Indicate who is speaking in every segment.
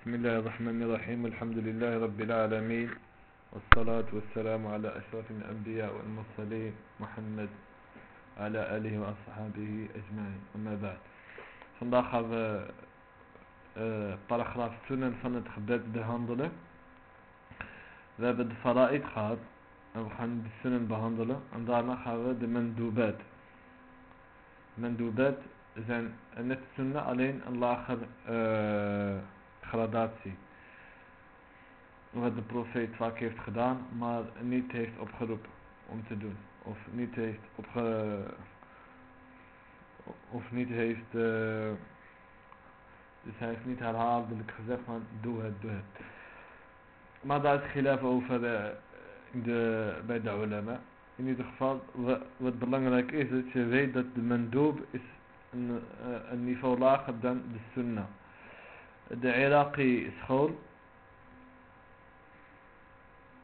Speaker 1: بسم الله الرحمن الرحيم الحمد لله رب العالمين والصلاة والسلام على أشرف الأنبياء والمرسلين محمد على آله وأصحابه أجمعين. أما بعد فنضاخر باراخراف آه، سنة فنت خبات بهندلة بد الفرائض خاب أبخان بالسنن بهندلة عندنا خاب مندوبات. مندوبات زين أن السنة علينا الله خب أه gradatie. Wat de profeet vaak heeft gedaan, maar niet heeft opgeroepen om te doen. Of niet heeft opge... Of niet heeft... Uh, dus hij heeft niet herhaaldelijk gezegd van doe het, doe het. Maar daar is gilaf over uh, de, bij de ulama. In ieder geval, wat, belangrijk is, dat je weet dat de mandoob is een, uh, een niveau lager dan de sunnah. De Iraqi school,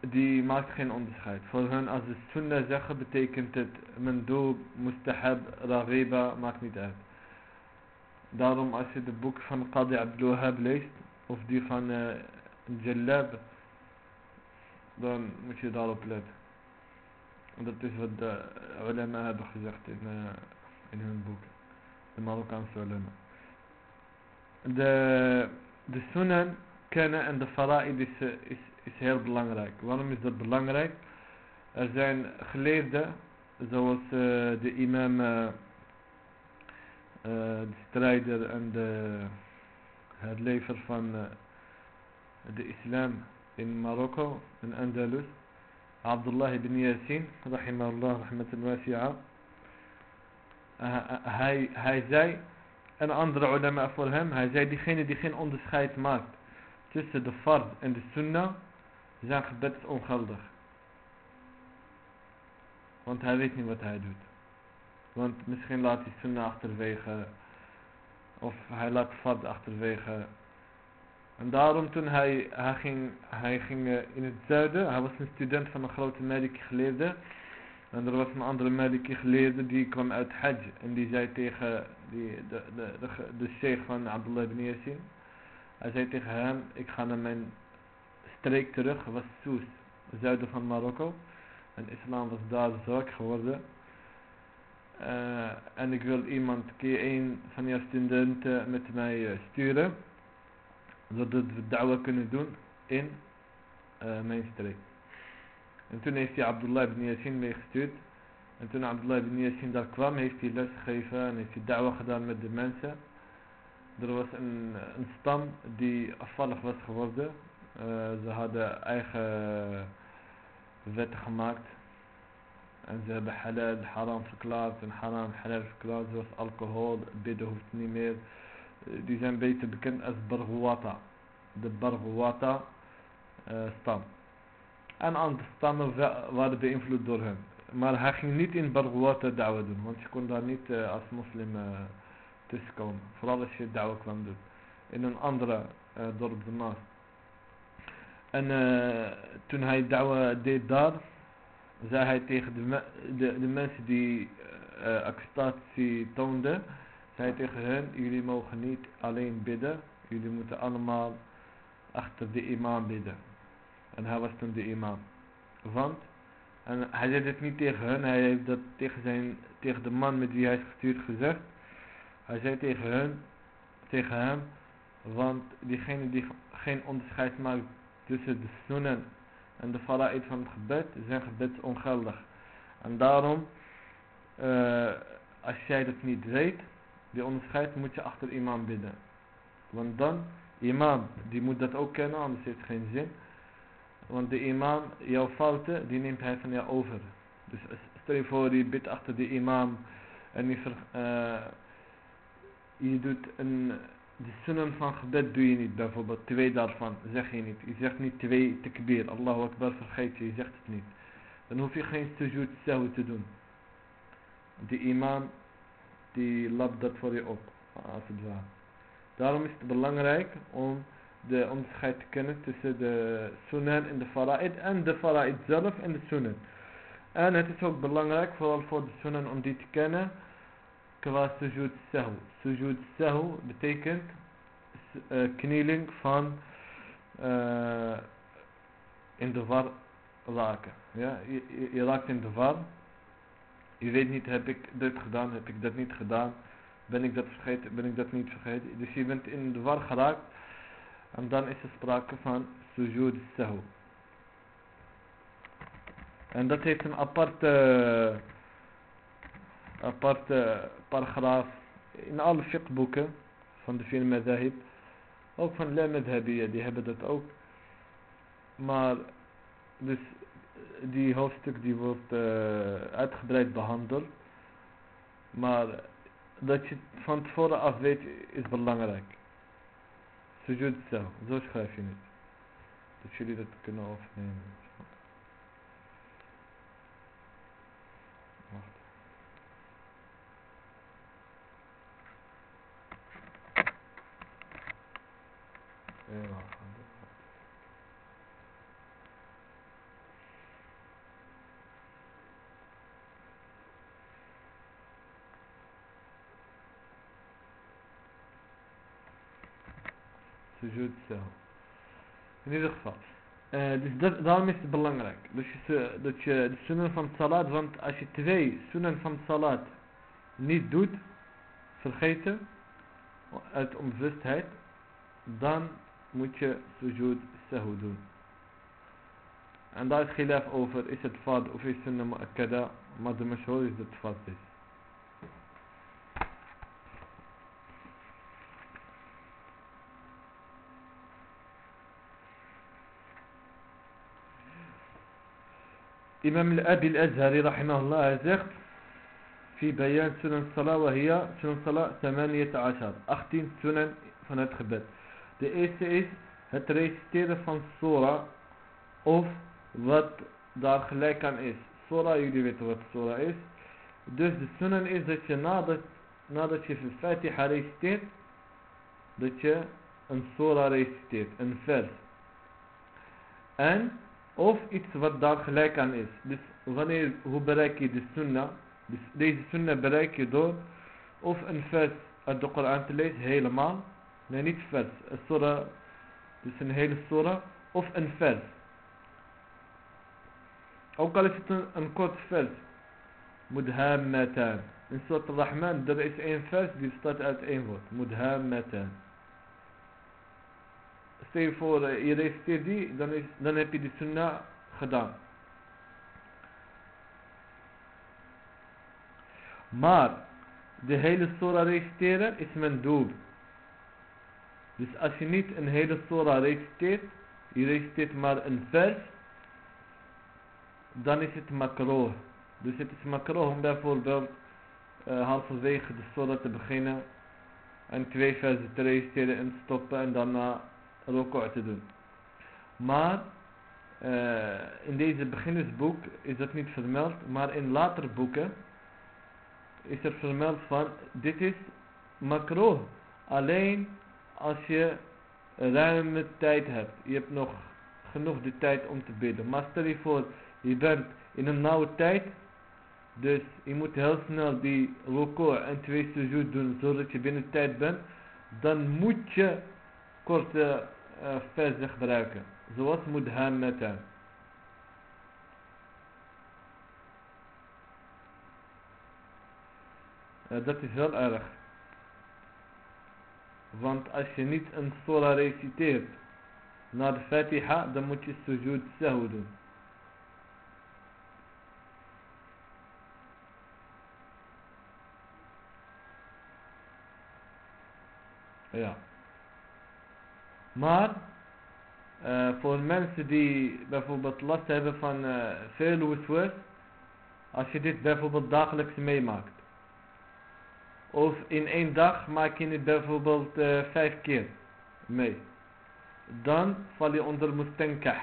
Speaker 1: die maakt geen onderscheid. Voor hen als de sunnah zeggen betekent het mandoob, mustahab, raghiba, maakt niet uit. Daarom als je de boek van Qadi Abdul leest, of die van uh, Jalab, dan moet je daarop letten. Dat is wat de ulama hebben gezegd in, uh, in hun boek. De Marokkaanse ulama. De, de sunan kennen en de fara'id is, is, is heel belangrijk. Waarom is dat belangrijk? Er zijn geleerden, zoals uh, de imam, uh, uh, de strijder en de herlever van de islam in Marokko, in Andalus, Abdullah ibn Yasin, rahimahullah, rahmatan wasi'a. Hij, hij zei, en andere ulama voor hem, hij zei, diegene die geen onderscheid maakt tussen de fard en de sunnah, zijn gebed is ongeldig. Want hij weet niet wat hij doet. Want misschien laat hij sunnah achterwege, of hij laat fard achterwege. En daarom toen hij, hij ging, hij ging in het zuiden, hij was een student van een grote Maliki geleerde. En er was een andere Maliki geleerde die kwam uit Hajj. En die zei tegen die, de, de, de, de sheikh van Abdullah ibn Yasin. Hij zei tegen hem, ik ga naar mijn streek terug, was Soes, zuiden van Marokko. En islam was daar zwak geworden. Uh, en ik wil iemand, keer een van jouw studenten met mij uh, sturen. Zodat we da'wa kunnen doen in uh, mijn streek. En toen heeft hij Abdullah ibn Yasin meegestuurd. En toen Abdullah ibn Yasin daar kwam, heeft hij les gegeven en heeft hij da'wa gedaan met de mensen. Er was een, een stam die afvallig was geworden. Uh, ze hadden eigen wetten gemaakt. En ze hebben halal haram verklaard en haram halal verklaard. Zoals alcohol, bidden hoeft niet meer. Uh, die zijn beter bekend als Barghouata. De Barghouata uh, stam. En andere stammen waren beïnvloed door hem. Maar hij ging niet in Barghouata da'wa doen. Want je kon daar niet als moslim tussenkomen. Vooral als je da'wa kwam doen. In een andere uh, dorp ernaast. En uh, toen hij da'wa deed daar, zei hij tegen de, de, de mensen die uh, acceptatie toonden, zei tegen hen, jullie mogen niet alleen bidden, jullie moeten allemaal achter de imam bidden. En hij was toen de imam. Want, en hij zei dit niet tegen hen, hij heeft dat tegen, zijn, tegen de man met wie hij is gestuurd gezegd. Hij zei tegen hen, tegen hem, want diegene die geen onderscheid maakt tussen de sunnen en de fara'id van het gebed, zijn gebed ongeldig. En daarom, uh, als jij dat niet weet, die onderscheid moet je achter imam bidden. Want dan, imam, die moet dat ook kennen, anders heeft het geen zin. Want de imam, jouw fouten, die neemt hij van jou over. Dus stel je voor, je bidt achter de imam en je, uh, je doet een, de sunnen van gebed doe je niet bijvoorbeeld, twee daarvan zeg je niet. Je zegt niet twee tekbir, Allahu Akbar vergeet je, je zegt het niet. Dan hoef je geen sujud zelf te doen. De imam, die lapt dat voor je op, als het. Daarom is het belangrijk om de onderscheid te kennen tussen de sunan en de fara'id en de fara'id zelf en de sunan. En het is ook belangrijk, vooral voor de sunan, om die te kennen qua sujud sahu. Sujud sahu betekent eh, knieling van eh, in de war raken. Ja? Je, je, je raakt in de war. Je weet niet, heb ik dit gedaan, heb ik dat niet gedaan. Ben ik dat vergeten, ben ik dat niet vergeten. Dus je bent in de war geraakt. En dan is er sprake van sujud sahu. En dat heeft een aparte, aparte paragraaf in alle fiqhboeken van de vier madhahib. Ook van de madhabiyya, die hebben dat ook. Maar, dus die hoofdstuk die wordt uh, uitgebreid behandeld. Maar dat je van tevoren af weet is belangrijk. Sujud zo, zo schrijf je het. Dat jullie dat kunnen overnemen. Wacht. Ja. Sujud zelf. In ieder geval. Uh, dus dat, daarom is het belangrijk. Dus je, dat je de sunnen van salat, want als je twee sunnen van salat niet doet, vergeten, uit onbewustheid, dan moet je sujud sahu doen. En daar is gilaf over, is het fard of is het sunnah mu'akkada, maar de mashhoor is dat het fard is. إمام الأبي الأزهري رحمه الله zegt في بيان سنن الصلاة وهي سنن الصلاة ثمانية عشر 18 sunan van het gebed de eerste is het reciteren van Sora of wat daar gelijk aan is Sora, jullie weten wat Sora is dus de sunan is dat je nadat, nadat je de Fatiha reciteert dat je een Sora reciteert, een vers en of iets wat daar gelijk aan is. Dus wanneer, hoe bereik je de sunnah? Dus deze sunnah bereik je door of een vers uit de Koran te lezen, helemaal. Nee, niet vers. Een surah, dus een hele surah. Of een vers. Ook al is het een, een kort vers. Mudhammatan. In Surat al-Rahman, er is één vers die staat uit één woord. Mudhammatan stel je voor uh, je reciteert die, dan, is, dan heb je de sunnah gedaan. Maar de hele surah reciteren is mijn doel. Dus als je niet een hele surah reciteert, je reciteert maar een vers, dan is het makroh. Dus het is makroh om bijvoorbeeld uh, halverwege de surah te beginnen en twee versen te reciteren en stoppen en daarna ruku' te doen. Maar uh, in deze beginnersboek is dat niet vermeld, maar in later boeken is er vermeld van dit is makro. Alleen als je ruime tijd hebt. Je hebt nog genoeg de tijd om te bidden. Maar stel je voor, je bent in een nauwe tijd. Dus je moet heel snel die ruku' en twee sujud doen zodat je binnen tijd bent. Dan moet je korte verzen gebruiken. Zoals mudhammatan. Uh, dat is wel erg. Want als je niet een surah reciteert na de fatiha, dan moet je sujud sahu doen. Ja. Maar uh, voor mensen die bijvoorbeeld last hebben van uh, veel wiswas, als je dit bijvoorbeeld dagelijks meemaakt. Of in één dag maak je het bijvoorbeeld uh, vijf keer mee. Dan val je onder mustankah.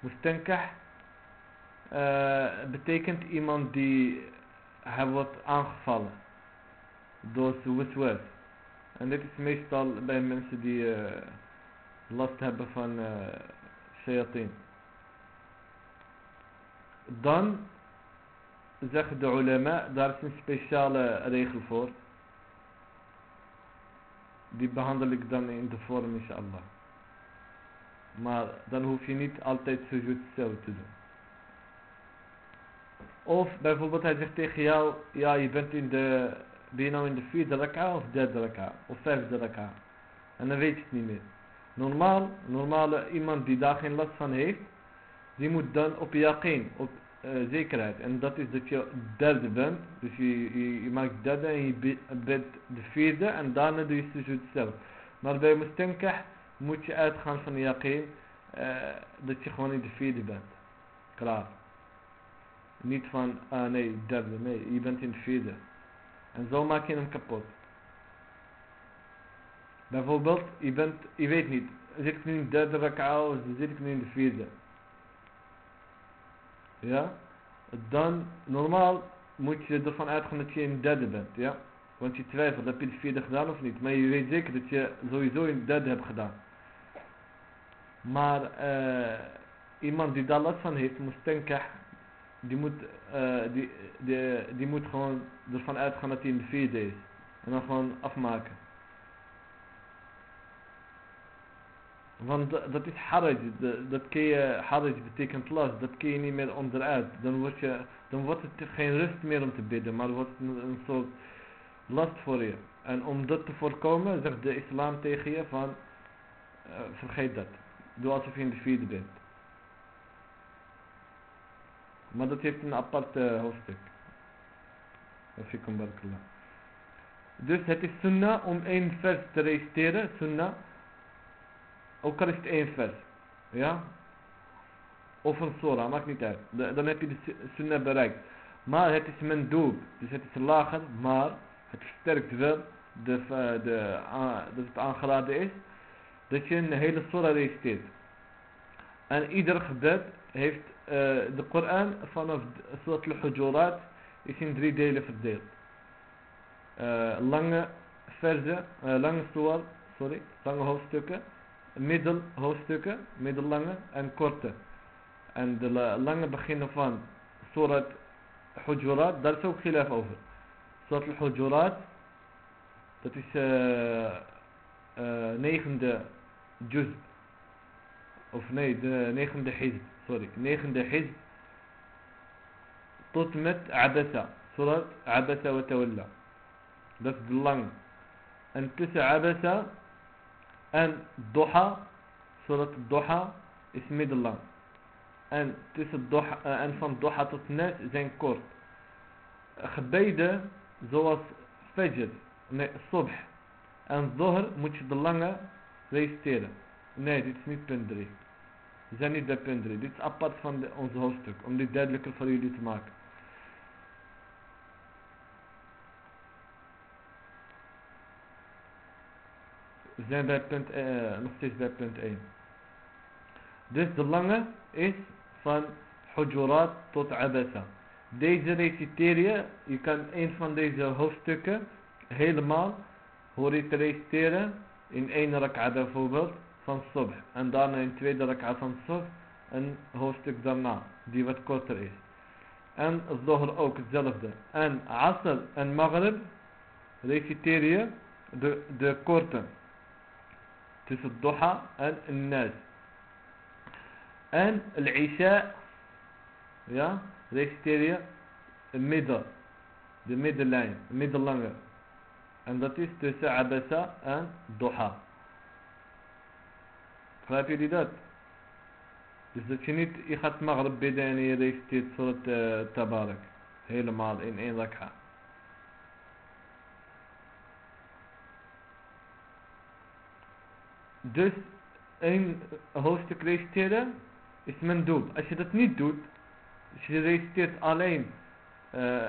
Speaker 1: Mustankah betekent iemand die hij wordt aangevallen door wiswas. En dit is meestal bij mensen die... last hebben van uh, shayateen. Dan zeggen de ulama, daar is een speciale regel voor. die behandel ik dan in de vorm inshallah. Maar dan hoef je niet altijd sujud zelf te doen. Of bijvoorbeeld hij zegt tegen jou, ja je bent in de, ben nou in de vierde raka of derde raka of vijfde raka. En dan weet je het niet meer. Normaal, normale iemand die daar geen last van heeft, die moet dan op yaqeen, op uh, zekerheid. En dat is dat je derde bent. Dus je, je, maakt derde en je bent de vierde en daarna doe je sujud zelf. Maar bij mustankah moet je uitgaan van yaqeen uh, dat je gewoon in de vierde bent. Klaar. Niet van, ah nee, derde, nee, je bent in de vierde. En zo maak je hem kapot. Bijvoorbeeld, je, bent, je weet niet, zit ik nu in de derde raka'a of zit ik nu in de vierde? Ja? Dan, normaal moet je ervan uitgaan dat je in de derde bent, ja? Want je twijfelt, heb je de vierde gedaan of niet? Maar je weet zeker dat je sowieso in de derde hebt gedaan. Maar uh, iemand die daar last van heeft, moest denken, die moet, uh, die, die, die moet gewoon ervan uitgaan dat hij in de vierde is. En dan gewoon afmaken. Want dat is haraj, dat kun je, haraj betekent last, dat kun je niet meer onderuit. Dan, word je, dan wordt het geen rust meer om te bidden, maar wordt een, een soort last voor je. En om dat te voorkomen, zegt de islam tegen je van, uh, vergeet dat. Doe alsof je in de vierde bent. Maar dat heeft een apart uh, hoofdstuk. Dus het is sunnah om één vers te reciteren, sunnah. Ook al is het één vers. Ja? Of een surah, maakt niet uit. Dan heb je de sunnah bereikt. Maar het is mendoob. Dus het is lager, maar het versterkt wel de, de, dat het aangeraden is. Dat je een hele surah reciteert. En ieder gebed heeft uh, de Koran vanaf Surat al-Hujurat is in drie delen verdeeld. Uh, lange verzen, uh, lange surah, sorry, lange hoofdstukken, middelhoofdstukken, middellange en korte. En de lange beginnen van Surat Hujurat, daar is ook khilaf over. Surat al-Hujurat, dat is uh, negende juz of nee, de negende hizb, sorry, negende hizb tot met Abasa, surat Abasa wa Tawalla. Dat is lang. En tussen Abasa en Doha, surat Doha is middellang. En, tussen Doha, uh, en van Doha tot Nas zijn kort. Gebeden zoals Fajr, nee, Subh en Zohr moet je de lange reciteren. Nee, dit is niet punt 3. We zijn niet bij punt 3. Dit is apart van de, ons hoofdstuk. Om dit duidelijker voor jullie te maken. We zijn bij punt, uh, nog steeds bij punt 1. Dus de lange is van Hujurat tot Abasa. Deze reciteer je. Je kan een van deze hoofdstukken helemaal horen te reciteren. In één rak'a bijvoorbeeld van Subh. En daarna in tweede rak'a van Subh een hoofdstuk daarna, die wat korter is. En Zohr ook hetzelfde. En Asr en Maghrib reciteer je de, de korte. Tussen Duha en Nas. En Al-Isha, ja, reciteer je midden. De middellijn, middellange. En dat is tussen Abasa en Duha. Begrijpen jullie dat? Dus dat je niet, je gaat maghrib bidden en je reciteert soort uh, tabarak. Helemaal in één rak'a. Dus een hoofdstuk reciteren is mijn doel. Als je dat niet doet, als je reciteert alleen, uh,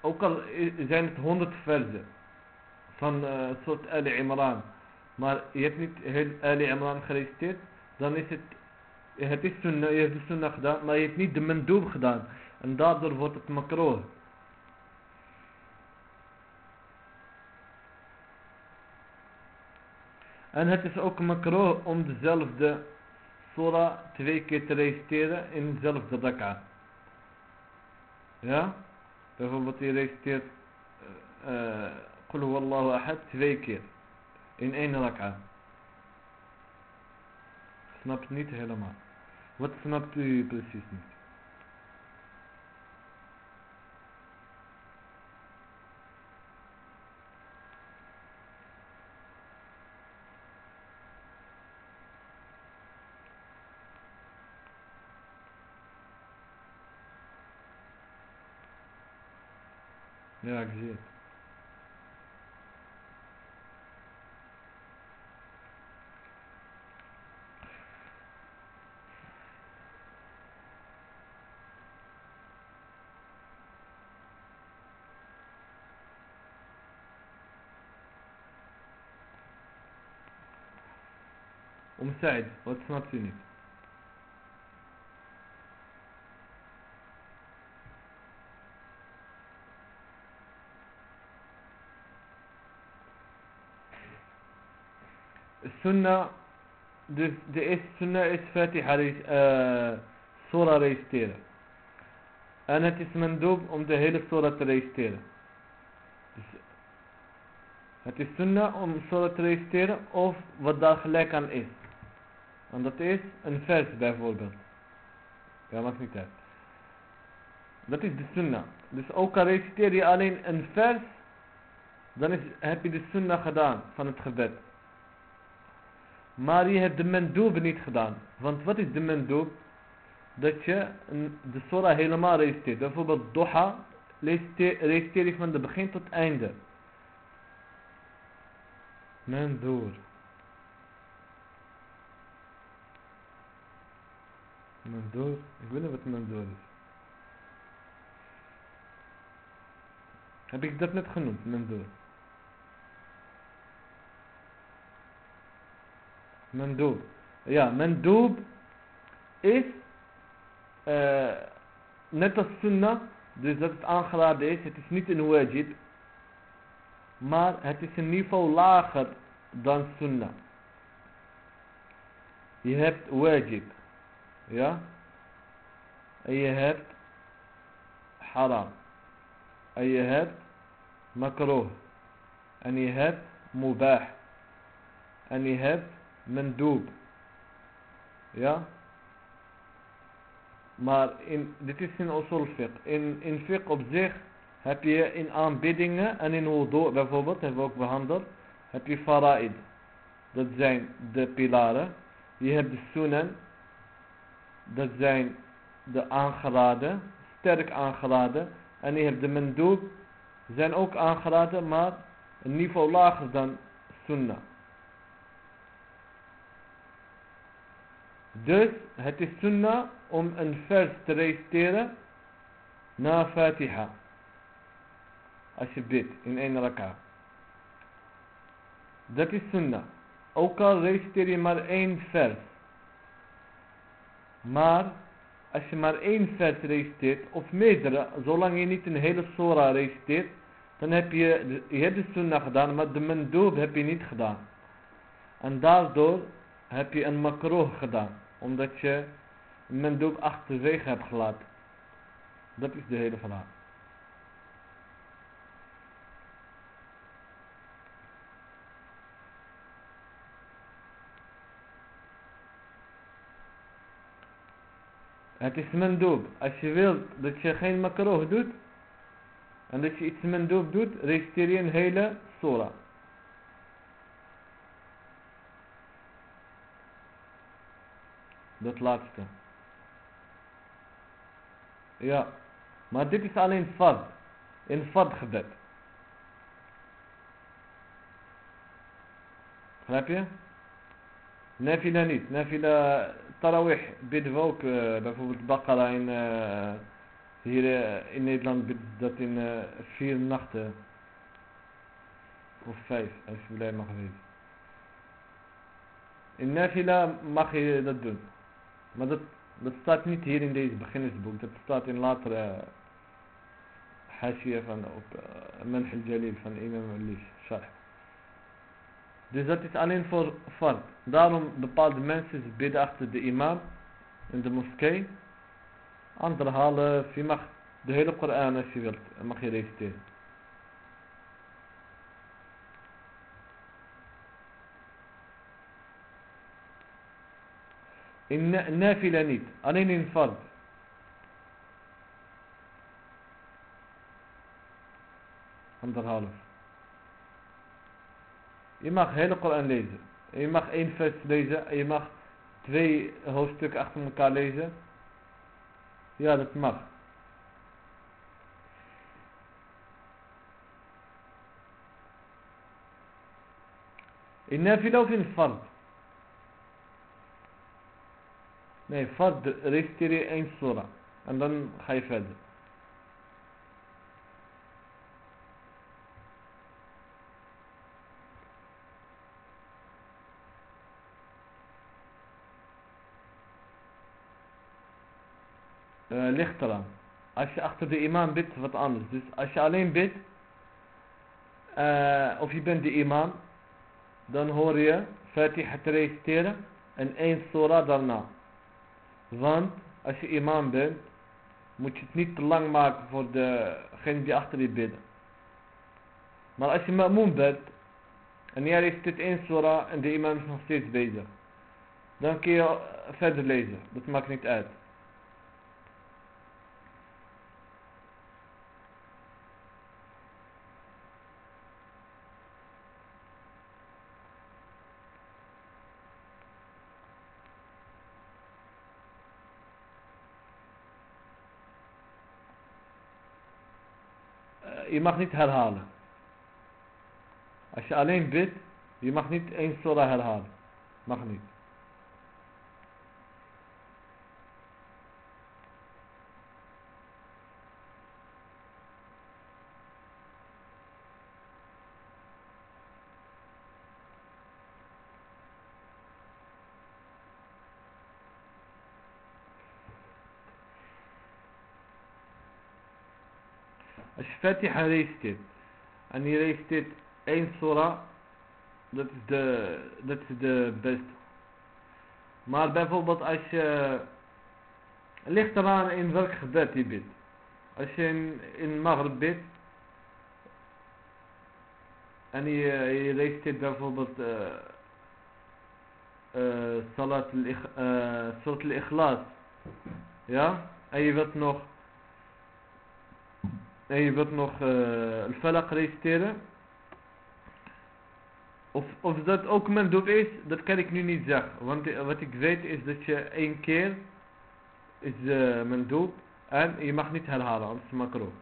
Speaker 1: ook al zijn het honderd versen van uh, soort Ali Imran maar je hebt niet heel Ali Imran gereciteerd, dan is het, het is je hebt de sunnah gedaan, maar je hebt niet de mendoob gedaan. En daardoor wordt het makroh. En het is ook makroh om dezelfde surah twee keer te reciteren in dezelfde rak'a. Ja? Bijvoorbeeld je reciteert uh, Qul Huwallahu Ahad twee keer. In één raka. Snap het niet helemaal. Wat snapt u precies niet? Ja, ik zie het. Om Said, dus de eerste sunnah is Fatiha, uh, surah registreren. En het is mandoob om de hele surah te registreren. Dus het is sunnah om surah te registreren of wat daar gelijk aan is. En dat is een vers bijvoorbeeld. Ja, maakt niet uit. Dat is de sunnah. Dus ook al reciteer je alleen een vers, dan is, heb je de sunnah gedaan van het gebed. Maar je hebt de mendoob niet gedaan. Want wat is de mendoob? Dat je de surah helemaal reciteert. Bijvoorbeeld Doha reciteer je van het begin tot einde. Mendoor. Mendoor? Ik weet niet wat mendoor is. Heb ik dat net genoemd, mendoor? Mandoob. Ja, mandoob is uh, net als sunnah, dus dat het aangeraden is. Het is niet een wajib, maar het is een niveau lager dan sunnah. Je hebt wajib, ja, en je hebt haram, en je hebt makroh, en je hebt mubah, en je hebt mendoob. Ja? Maar in, dit is in usul fiqh. In, in op zich heb je in aanbiddingen en in wudu bijvoorbeeld, hebben we ook behandeld, heb je fara'id. Dat zijn de pilaren. Je hebt de sunan. Dat zijn de aangeraden, sterk aangeraden. En je hebt de mendoob, zijn ook aangeraden, maar een niveau lager dan sunnah. Dus het is sunnah om een vers te reciteren na Fatiha. Als je bidt in één raka. Dat is sunnah. Ook al reciteer je maar één vers. Maar als je maar één vers reciteert, of meerdere, zolang je niet een hele surah reciteert, dan heb je, je hebt de sunnah gedaan, maar de mendoob heb je niet gedaan. En daardoor heb je een makroh gedaan omdat je men achterwege hebt gelaten. Dat is de hele verhaal. Het is mendoob. Als je wilt dat je geen makroh doet. En dat je iets mendoob doet. Registreer je een hele surah. Dat laatste. Ja. Maar dit is alleen fad. In fad gebed. Begrijp je? Nafila niet. Nafila tarawih bidden we ook. Uh, bijvoorbeeld Baqara in, uh, hier uh, in Nederland bidden dat in vier nachten. Of vijf, als je blij mag weten. In Nafila mag je dat doen. Maar dat, dat staat niet hier in deze beginnersboek. Dat staat in latere hashia van op al-Jalil van Imam al-Lish. Dus dat is alleen voor fard. Daarom bepaalde mensen bidden achter de imam in de moskee. Andere halen, je mag de hele Koran als je wilt, mag je reciteren. In na- nafila niet. Alleen in fard. Anderhalf. Je mag hele Koran lezen. En je mag één vers lezen. En je mag twee hoofdstukken achter elkaar lezen. Ja, dat mag. In nafila of in fard? Nee, fard reciteer één surah. En dan ga je verder. Eh, ligt eraan. Als je achter de imam bidt, wat anders. Dus als je alleen bidt, eh, of je bent de imam, dan hoor je Fatiha te reciteren en één surah daarna. Want als je imam bent, moet je het niet te lang maken voor degene die achter je bidden. Maar als je ma'moon bent, en jij reciteert één surah en de imam is nog steeds bezig, dan kun je verder lezen. Dat maakt niet uit. Eh, je mag niet herhalen. Als je alleen bidt, je mag niet één surah herhalen. Mag niet. Fatiha reciteert en je reciteert één surah, dat is de, dat is de beste. Maar bijvoorbeeld als je, ligt eraan in welk gebed je bidt. Als je in, in Maghrib en je, je reciteert bijvoorbeeld uh, uh, Salat al-Ikhlas, uh, Surat al-Ikhlas, ja, en je wilt nog en je wilt nog al-falaq reciteren. Of, of dat ook mandoob is, dat kan ik nu niet zeggen. Want uh, wat ik weet is dat je één keer is uh, mandoob en je mag niet herhalen, anders makro.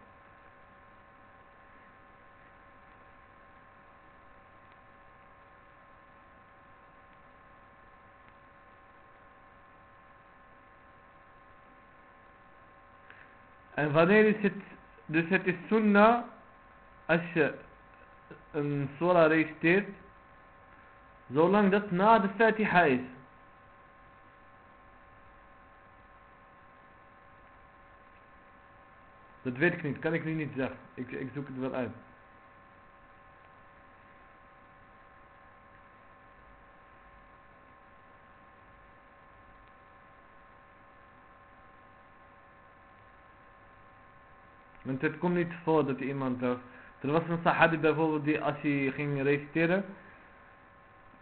Speaker 1: En wanneer is het dus het is sunnah als je een surah reciteert, zolang dat na de Fatiha is. Dat weet ik niet, kan ik nu niet zeggen. Ik, ik zoek het wel uit. Want het komt niet voor dat iemand... Er was een sahabi bijvoorbeeld die als hij ging reciteren...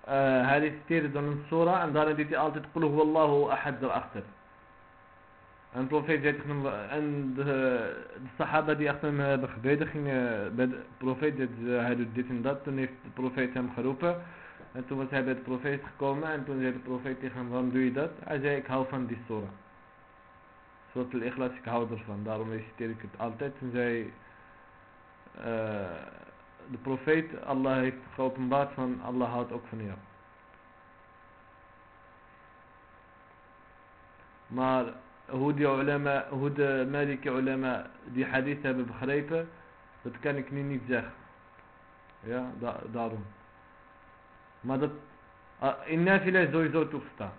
Speaker 1: Uh, hij reciteerde dan een surah en daarin deed hij altijd Qul huwallahu ahad erachter. En de profeet zei tegen. En de, de sahaba die achter hem hebben gebeden gingen bij de profeet... Uh, hij doet dit en dat. Toen heeft de profeet hem geroepen. En toen was hij bij de profeet gekomen en toen zei de profeet tegen hem... Waarom doe je dat? Hij zei ik hou van die surah. Surat al-Ikhlas, ik hou ervan. Daarom reciteer ik het altijd. En zei uh, de profeet, Allah heeft geopenbaard van Allah houdt ook van jou. Maar hoe, die ulama, hoe de Maliki ulama die hadith hebben begrepen, dat kan ik nu niet zeggen. Ja, da daarom. Maar dat, uh, in nafila is sowieso toegestaan.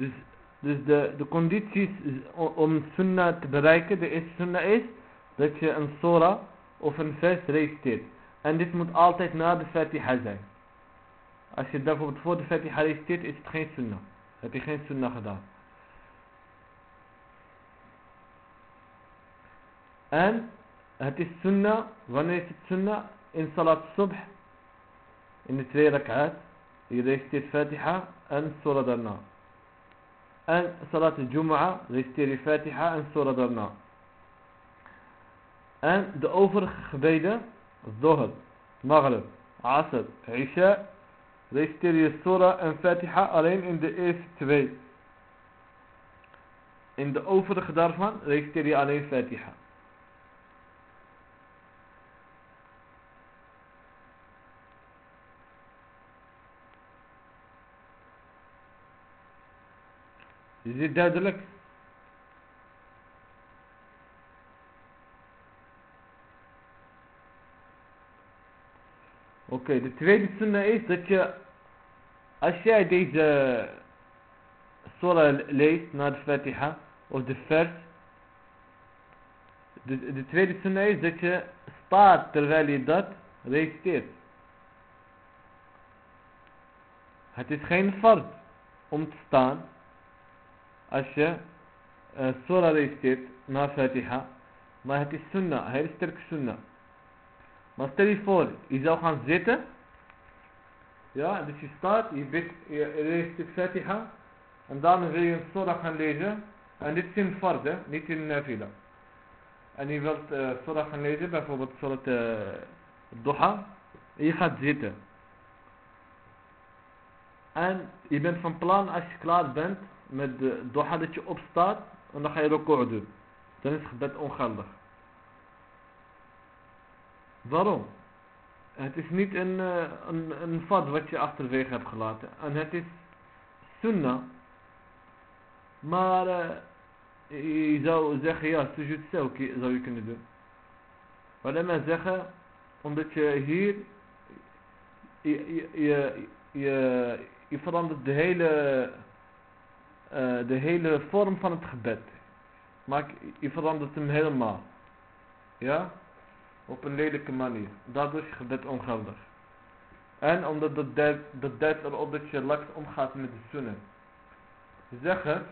Speaker 1: Dus, dus de, de condities om sunnah te bereiken, de eerste sunnah is dat je een surah of een vers reciteert. En dit moet altijd na de Fatiha zijn. Als je bijvoorbeeld voor de Fatiha reciteert, is het geen sunnah. Heb je geen sunnah gedaan. En het is sunnah, wanneer is het sunnah? in Salat Subh, in de twee rak'at, je reciteert Fatiha en Surah daarna. En Salat al-Jumu'ah reciteer je Fatiha en Surah daarna. En de overige gebeden, Zohr, Maghrib, Asr, Isha, reciteer je Surah en Fatiha alleen in de eerste twee. In de overige daarvan reciteer je alleen Fatiha. Is dit duidelijk? Oké, de tweede sunnah is dat je, als jij deze surah leest na de Fatiha, of de vers, de, de tweede sunnah is dat je staat terwijl je dat reciteert. Het is geen fard om te staan als je surah reciteert na Fatiha, maar het is sunnah, heel sterk sunnah. Maar stel je voor, je zou gaan zitten. Ja, dus je staat, je, bent, je de Fatiha. En dan wil je een surah gaan lezen. En dit is in fard, niet in nafila. En je wilt uh, surah gaan lezen, bijvoorbeeld surat uh, duha. En je gaat zitten. En je bent van plan als je klaar bent met de duha dat je opstaat. En dan ga je record doen. Dan is het gebed ongeldig. Waarom? Het is niet een, uh, een, een vat wat je achterwege hebt gelaten. En het is sunnah. Maar uh, je zou zeggen, ja, sujud zelf zou je kunnen doen. Dan maar zeggen, omdat je hier, je, je, je, je, verandert de hele, de hele vorm van het gebed. Maar je verandert hem helemaal. Ja? op een lelijke manier. Daardoor is je gebed ongeldig. En omdat dat dat erop dat je laks omgaat met de sunnah. Zeggen,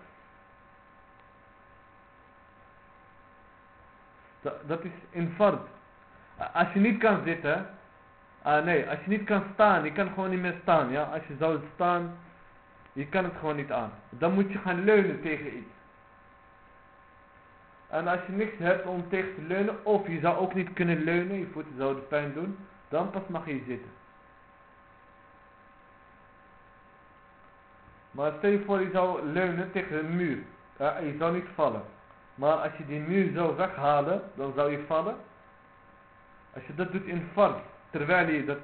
Speaker 1: dat is in fard. Als je niet kan zitten, uh, nee, als je niet kan staan, je kan gewoon niet meer staan. Ja? Als je zou staan, je kan het gewoon niet aan. Dan moet je gaan leunen tegen iets. En als je niks hebt om tegen te leunen, of je zou ook niet kunnen leunen, je voeten zouden pijn doen, dan pas mag je zitten. Maar stel je voor je zou leunen tegen een muur. Je zou niet vallen. Maar als je die muur zou weghalen, dan zou je vallen. Als je dat doet in fard, terwijl je, dat,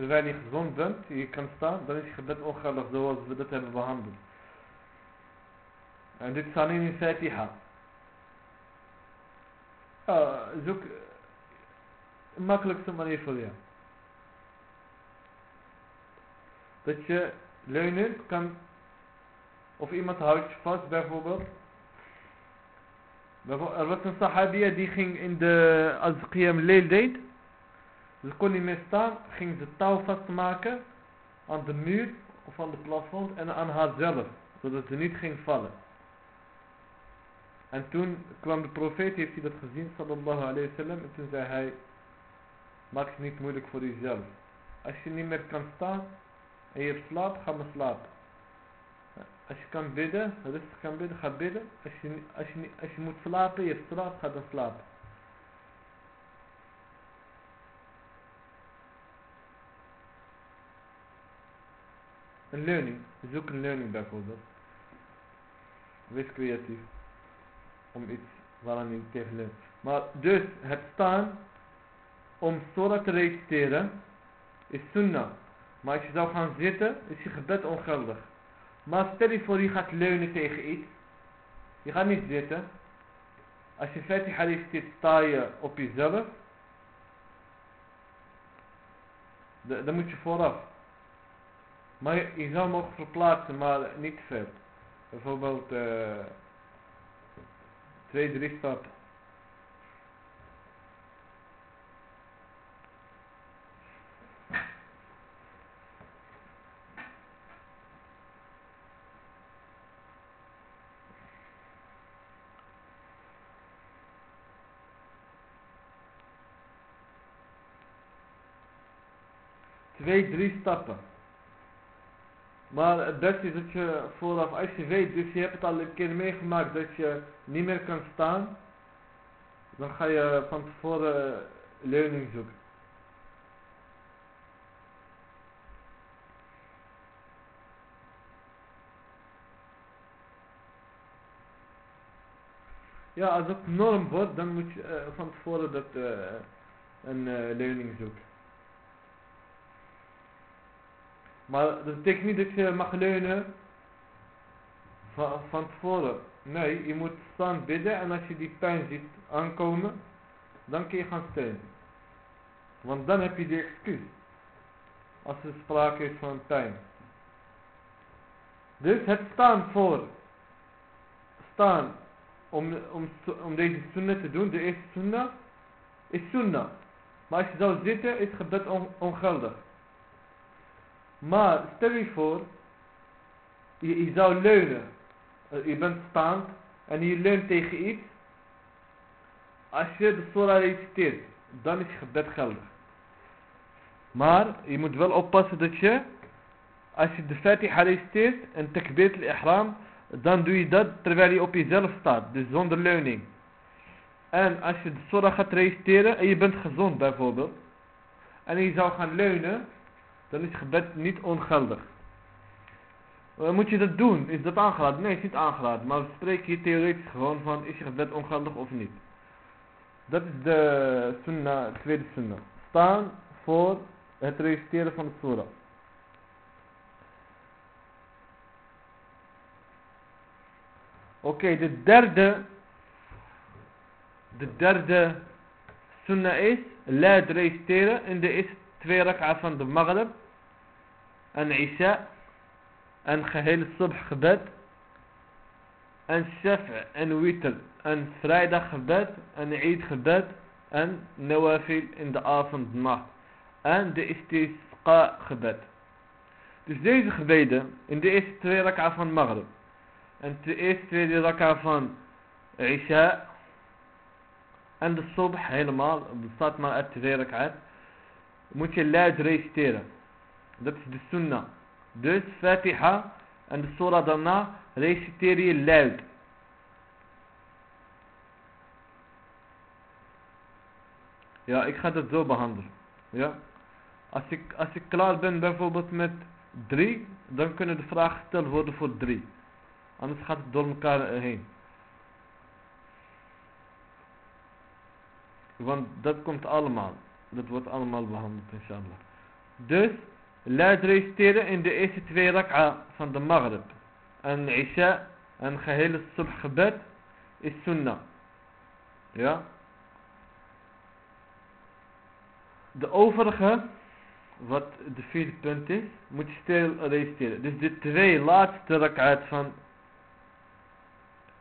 Speaker 1: terwijl je gezond bent, je kan staan, dan is je gebed ongeldig zoals we dat hebben behandeld. En dit is alleen in Fatiha. Ja, zoek een makkelijkste manier voor jou. Dat je leunen kan, of iemand houdt je vast bijvoorbeeld. Er was een sahabia die ging in de, als qiyam leel deed. Ze kon niet meer staan, ging ze touw vastmaken aan de muur of aan de plafond en aan haarzelf. Zodat ze niet ging vallen. En toen kwam de profeet, heeft hij dat gezien, sallallahu alayhi wa sallam. En toen zei hij, maak het niet moeilijk voor jezelf. Als je niet meer kan staan en je hebt slaap, ga maar slapen. Als je kan bidden, rustig kan bidden, ga bidden. Als je, als je, als je moet slapen, je hebt slaap, ga dan slapen. Een learning. Zoek een learning bijvoorbeeld. Wees creatief om iets waaraan je tegen leunt. Maar dus het staan om Torah te reciteren is sunnah. Maar als je zou gaan zitten is je gebed ongeldig. Maar stel je voor je gaat leunen tegen iets. Je gaat niet zitten. Als je Fatiha reciteert sta je op jezelf. Dan moet je vooraf. Maar je, zou mogen verplaatsen, maar niet veel. Bijvoorbeeld... Uh, twee, drie stappen. twee, drie stappen. Maar het beste is dat je vooraf, als je weet, dus je hebt het al een keer meegemaakt dat je niet meer kan staan, dan ga je van tevoren leuning zoeken. Ja, als het norm wordt, dan moet je uh, van tevoren dat, een uh, leuning zoeken. Maar dat betekent niet dat je mag leunen van, van tevoren. Nee, je moet staan bidden en als je die pijn ziet aankomen, dan kun je gaan steunen. Want dan heb je die excuus. Als er sprake is van pijn. Dus het staan voor. Staan om, om, om deze sunnah te doen. De eerste sunnah is sunnah. Maar als je zou zitten is gebed on, ongeldig. Maar stel je voor. Je, zou leunen. Eh, je bent staand. En je leunt tegen iets. Als je de surah reciteert. Dan is je gebed geldig. Maar je moet wel oppassen dat je. Als je de Fatiha reciteert. En takbir al-ihram dan doe je dat terwijl je op jezelf staat, dus zonder leuning. En als je de surah gaat reciteren en je bent gezond bijvoorbeeld, en je zou gaan leunen, dan is gebed niet ongeldig. Moet je dat doen? Is dat aangeraden? Nee, is niet aangeraden. Maar we spreken hier theoretisch gewoon van, is je gebed ongeldig of niet? Dat is de tweede sunnah. Staan voor het reciteren van de surah. Oké, de derde. De derde sunnah is. Laat reciteren in de eerste twee rak'a van de maghrib. En isha. En gehele subh gebed. En shaf' en witr. En vrijdag gebed. En eid gebed. En nawafil in de avond nacht. En de istisqa gebed. Dus deze gebeden in de eerste twee rak'a van maghrib. En de eerste tweede rakka van Isha. En de subh helemaal. Bestaat maar uit twee rak'at. Moet je luid reciteren. Dat is de sunnah. Dus Fatiha en de surah daarna reciteer je luid. Ja, ik ga dat zo behandelen. Ja. Als ik, als ik klaar ben bijvoorbeeld met drie, dan kunnen de vragen gesteld worden voor drie. Anders gaat het door elkaar heen. Want dat komt allemaal. Dat wordt allemaal behandeld inshallah. Dus, luid reciteren in de eerste twee rak'a van de maghrib. En isha en gehele subh gebed is sunnah. Ja. De overige, wat de vierde punt is, moet je stil reciteren. Dus de twee laatste rak'aat van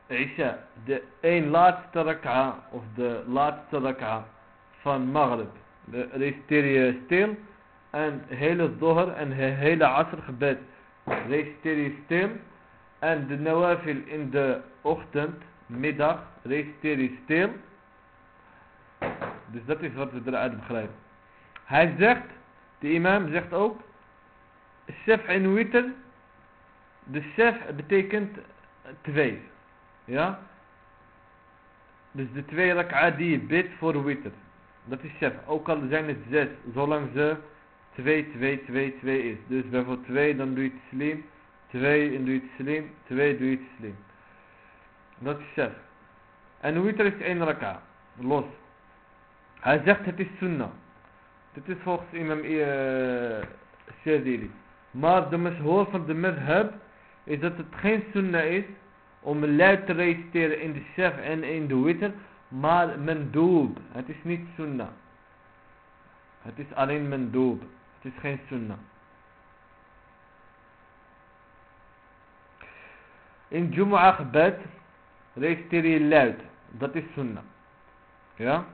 Speaker 1: Isha, de één laatste rak'a of de laatste rak'a van Maghrib, reciteer je stil en hele Zohar en hele Asr gebed reciteer je stil en de nawafil in de ochtend, middag reciteer je stil. Dus dat is wat we eruit begrijpen. Hij zegt, de imam zegt ook, Shef en witr, de chef betekent twee. Ja? Dus de twee rak'a die je bidt voor witr. Dat is chef. Ook al zijn het zes. Zolang ze 2, 2, 2, 2 is. Dus bijvoorbeeld 2 dan doe je het slim. 2 en doe je het slim. 2 doe je het slim. Dat is chef. En witr is één rak'a. Los. Hij zegt het is sunnah. Dit is volgens imam uh. Maar de mashhoor van de madhab is dat het geen sunnah is om luid te reciteren in de chef en in de witter, maar mendoob. Het is niet sunnah. Het is alleen mendoob. Het is geen sunnah. In Jumu'ah gebed reciteer je luid. Dat is sunnah. Ja?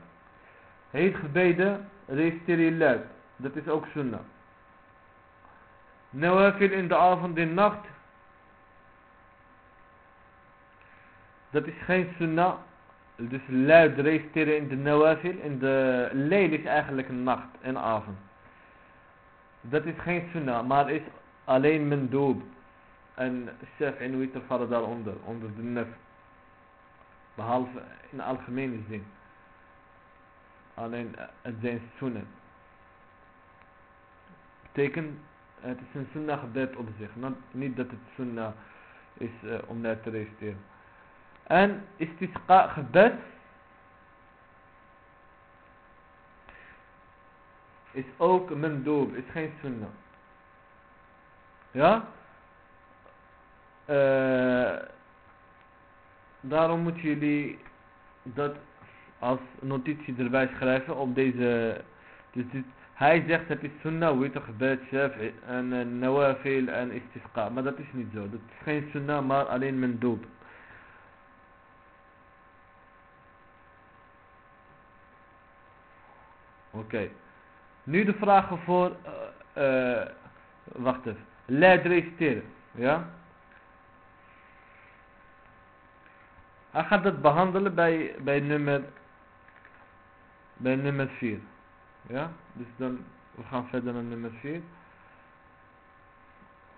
Speaker 1: Heet gebeden reciteer je luid. Dat is ook sunnah. Nawafil in de avond en nacht Dat is geen sunnah. Dus luid reciteren in de nawafil. In de leel is eigenlijk een nacht en avond. Dat is geen sunnah, maar is alleen mendoob. En chef en witr vallen daaronder, onder de nef. Behalve in algemene zin. Alleen eh, het zijn sunnah. Betekent, het is een sunnah gebed op zich. Niet dat het sunnah is uh, om daar te registreren. En istisqa gebed is ook mendoob, is geen sunnah. Ja? Uh, daarom moeten jullie dat als notitie erbij schrijven op deze. Dus hij zegt het is sunnah, weet gebed, shafi en uh, nawafil en istisqa. Maar dat is niet zo. Dat is geen sunnah, maar alleen mendoob. Oké. Nu de vragen voor, uh, wacht even, leid reciteren, ja. Hij gaat dat behandelen bij, bij nummer, bij nummer 4, ja. Dus dan, we gaan verder naar nummer 4.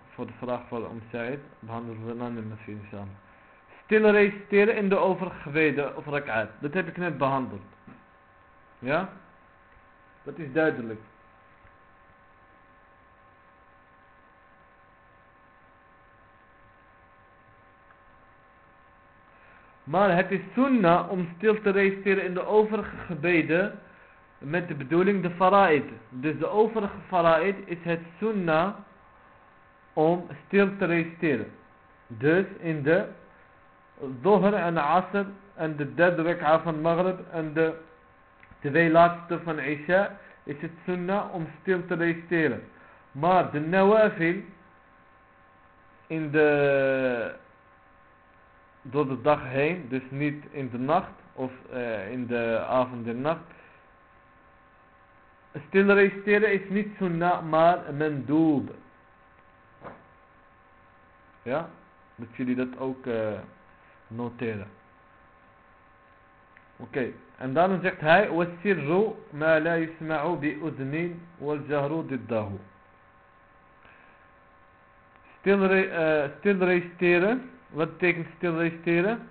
Speaker 1: Voor de vraag van Om Said behandelen we naar nummer 4 samen. Stil reciteren in de overige of rak'at. Dat heb ik net behandeld. Ja? Dat is duidelijk. Maar het is sunnah om stil te registreren in de overige gebeden met de bedoeling de fara'id. Dus de overige fara'id is het sunnah om stil te registreren. Dus in de Dhuhr en Asr en de derde rek'a van Maghrib en de twee laatste van Isha is het sunnah om stil te reciteren. Maar de nawafil in de door de dag heen, dus niet in de nacht of uh, in de avond en nacht. Stil reciteren is niet sunnah, maar mendoob. Ja, dat jullie dat ook uh, noteren. Oké. En dan zegt hij, وَالسِّرُّ مَا لَا يُسْمَعُ بِأُذْنٍ وَالْجَهْرُ ضِدَّهُ Stil, uh, stil reciteren wat betekent stil reciteren?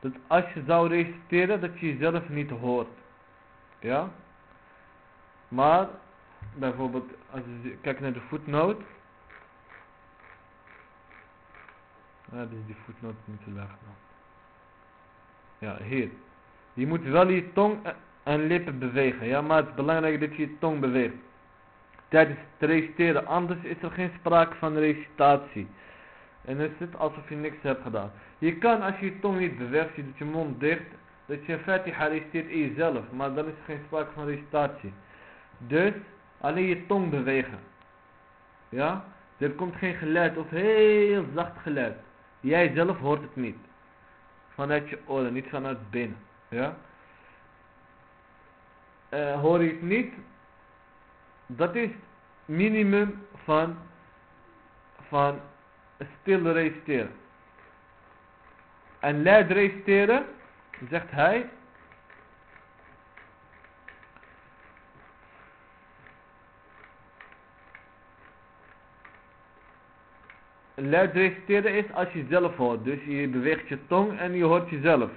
Speaker 1: Dat als je zou reciteren, dat je jezelf niet hoort. Ja? Maar, bijvoorbeeld, als je kijkt naar de voetnoot. Ja, dus die voetnoot moeten weg. Ja, hier. Je moet wel je tong en lippen bewegen. Ja, maar het is belangrijk dat je je tong beweegt. Tijdens het reciteren, anders is er geen sprake van recitatie. En het alsof je niks hebt gedaan. Je kan als je je tong niet beweegt, je je mond dicht, dat je fatiha reciteert in jezelf. Maar dan is er geen sprake van recitatie. Dus alleen je tong bewegen. Ja? Er komt geen geluid of heel zacht geluid. Jij zelf hoort het niet. Vanuit je oren, niet vanuit binnen. Ja? Uh, hoor het niet? Dat is minimum van, van stil reciteren. En luid reciteren, zegt hij, luid reciteren is als je zelf hoort. Dus je beweegt je tong en je hoort jezelf.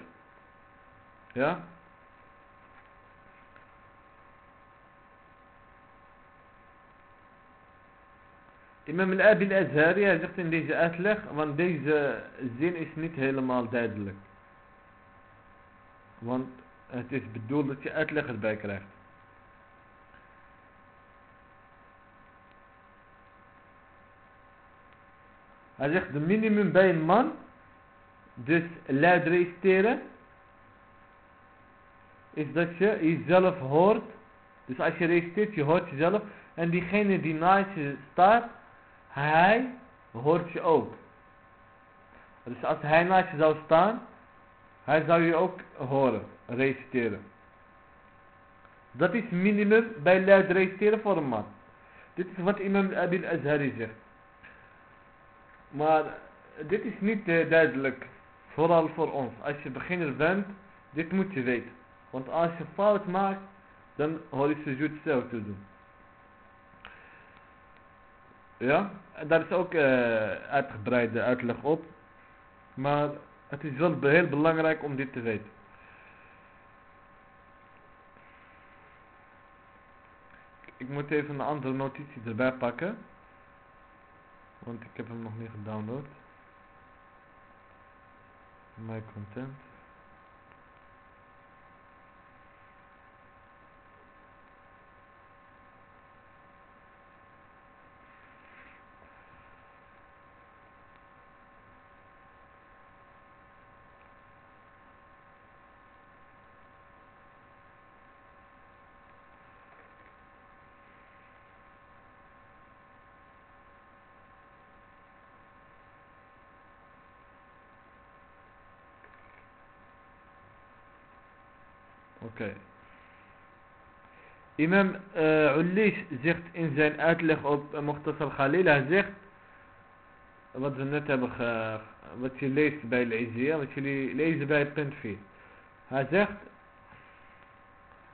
Speaker 1: Ja? Imam al-Abi al-Azhari, zegt in deze uitleg, want deze zin is niet helemaal duidelijk. Want het is bedoeld dat je uitleg erbij krijgt. Hij zegt de minimum bij een man, dus luid reciteren, is dat je jezelf hoort. Dus als je reciteert, je hoort jezelf. En diegene die naast je staat, hij hoort je ook. Dus als hij naast je zou staan, hij zou je ook horen, reciteren. Dat is minimum bij luid reciteren voor een man. Dit is wat imam Abil Azhari zegt. Maar dit is niet uh, duidelijk, vooral voor ons. Als je beginner bent, dit moet je weten. Want als je fout maakt, dan hoor je sujud zelf te doen. Ja, daar is ook eh, uitgebreide uitleg op. Maar het is wel heel belangrijk om dit te weten. Ik moet even een andere notitie erbij pakken. Want ik heb hem nog niet gedownload. My content. Imam uh, zegt in zijn uitleg op uh, Mukhtasar Khalil, hij zegt, wat we net hebben, ge, wat je leest bij Leizia, wat jullie lezen bij punt 4. Hij zegt,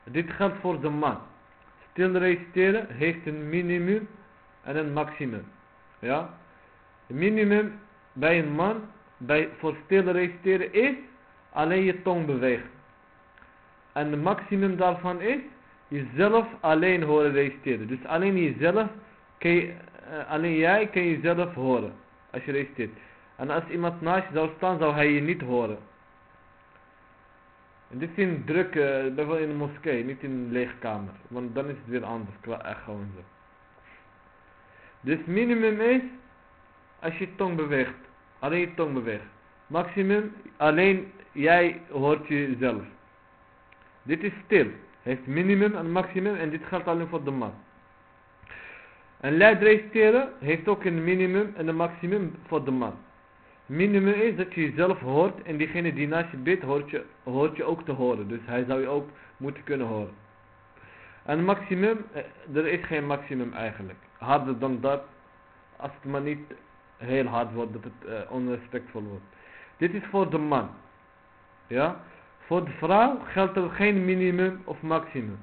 Speaker 1: dit geldt voor de man. Stil reciteren heeft een minimum en een maximum. Ja? Minimum bij een man, bij, voor stil reciteren is alleen je tong bewegen. En het maximum daarvan is jezelf alleen horen reciteren. Dus alleen jezelf, kan je, uh, alleen jij kan jezelf horen als je reciteert. En als iemand naast je zou staan, zou hij je niet horen. En dit is in druk, bijvoorbeeld in de moskee, niet in een leegkamer. Want dan is het weer anders, qua zo. Dus minimum is, als je tong beweegt, alleen je tong beweegt. Maximum, alleen jij hoort jezelf. Dit is stil. Heeft minimum en maximum en dit geldt alleen voor de man. En luid heeft ook een minimum en een maximum voor de man. Minimum is dat je jezelf hoort en diegene die naast je bidt hoort je, hoort je ook te horen. Dus hij zou je ook moeten kunnen horen. En maximum, er is geen maximum eigenlijk. Harder dan dat, als het maar niet heel hard wordt, dat het uh, onrespectvol wordt. Dit is voor de man. Ja. Voor de vrouw geldt er geen minimum of maximum.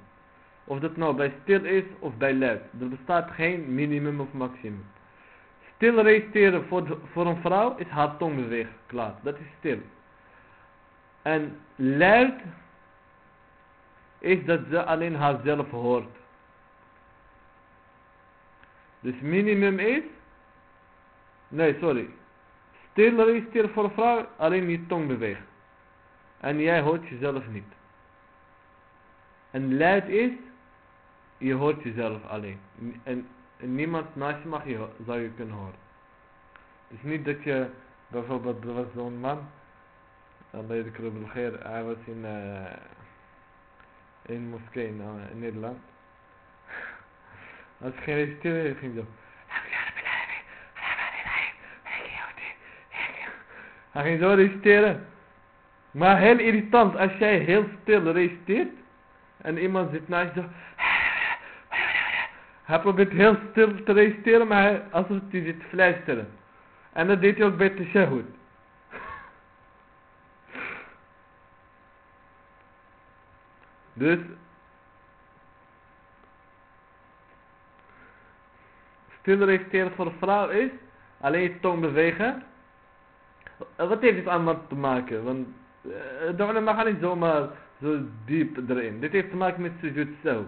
Speaker 1: Of dat nou bij stil is of bij luid. Er bestaat geen minimum of maximum. Stil reciteren voor, voor een vrouw is haar tong bewegen. Klaar, dat is stil. En luid is dat ze alleen haarzelf hoort. Dus minimum is... Nee, sorry. Stil reciteren voor een vrouw, alleen je tong bewegen. En jij hoort jezelf niet. En luid is, je hoort jezelf alleen. En, niemand naast je mag je, zou je kunnen horen. Dus niet dat je, bijvoorbeeld, was zo'n man, bij de Krubbelgeer, hij was in, uh, in moskee in, uh, in Nederland. Als geen reciteren ging zo. Hij ging zo reciteren. Maar heel irritant als jij heel stil reciteert en iemand zit naast je. Hij probeert heel stil te reciteren, maar hij, alsof hij zit te fluisteren. En dat deed hij ook bij Tashahud. Dus stil reciteren voor een vrouw is alleen je tong bewegen. Wat heeft dit allemaal te maken? Want de ulama gaan niet zomaar zo diep erin. Dit heeft te maken met sujud zo.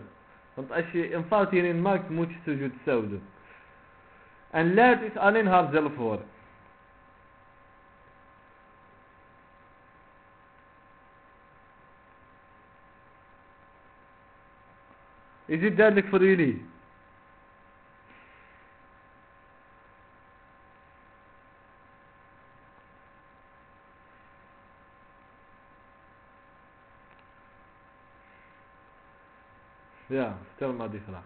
Speaker 1: Want als je een fout hierin maakt, moet je sujud zo doen. En luid is alleen haar zelf horen. Is dit duidelijk voor jullie? Ja, stel maar die vraag.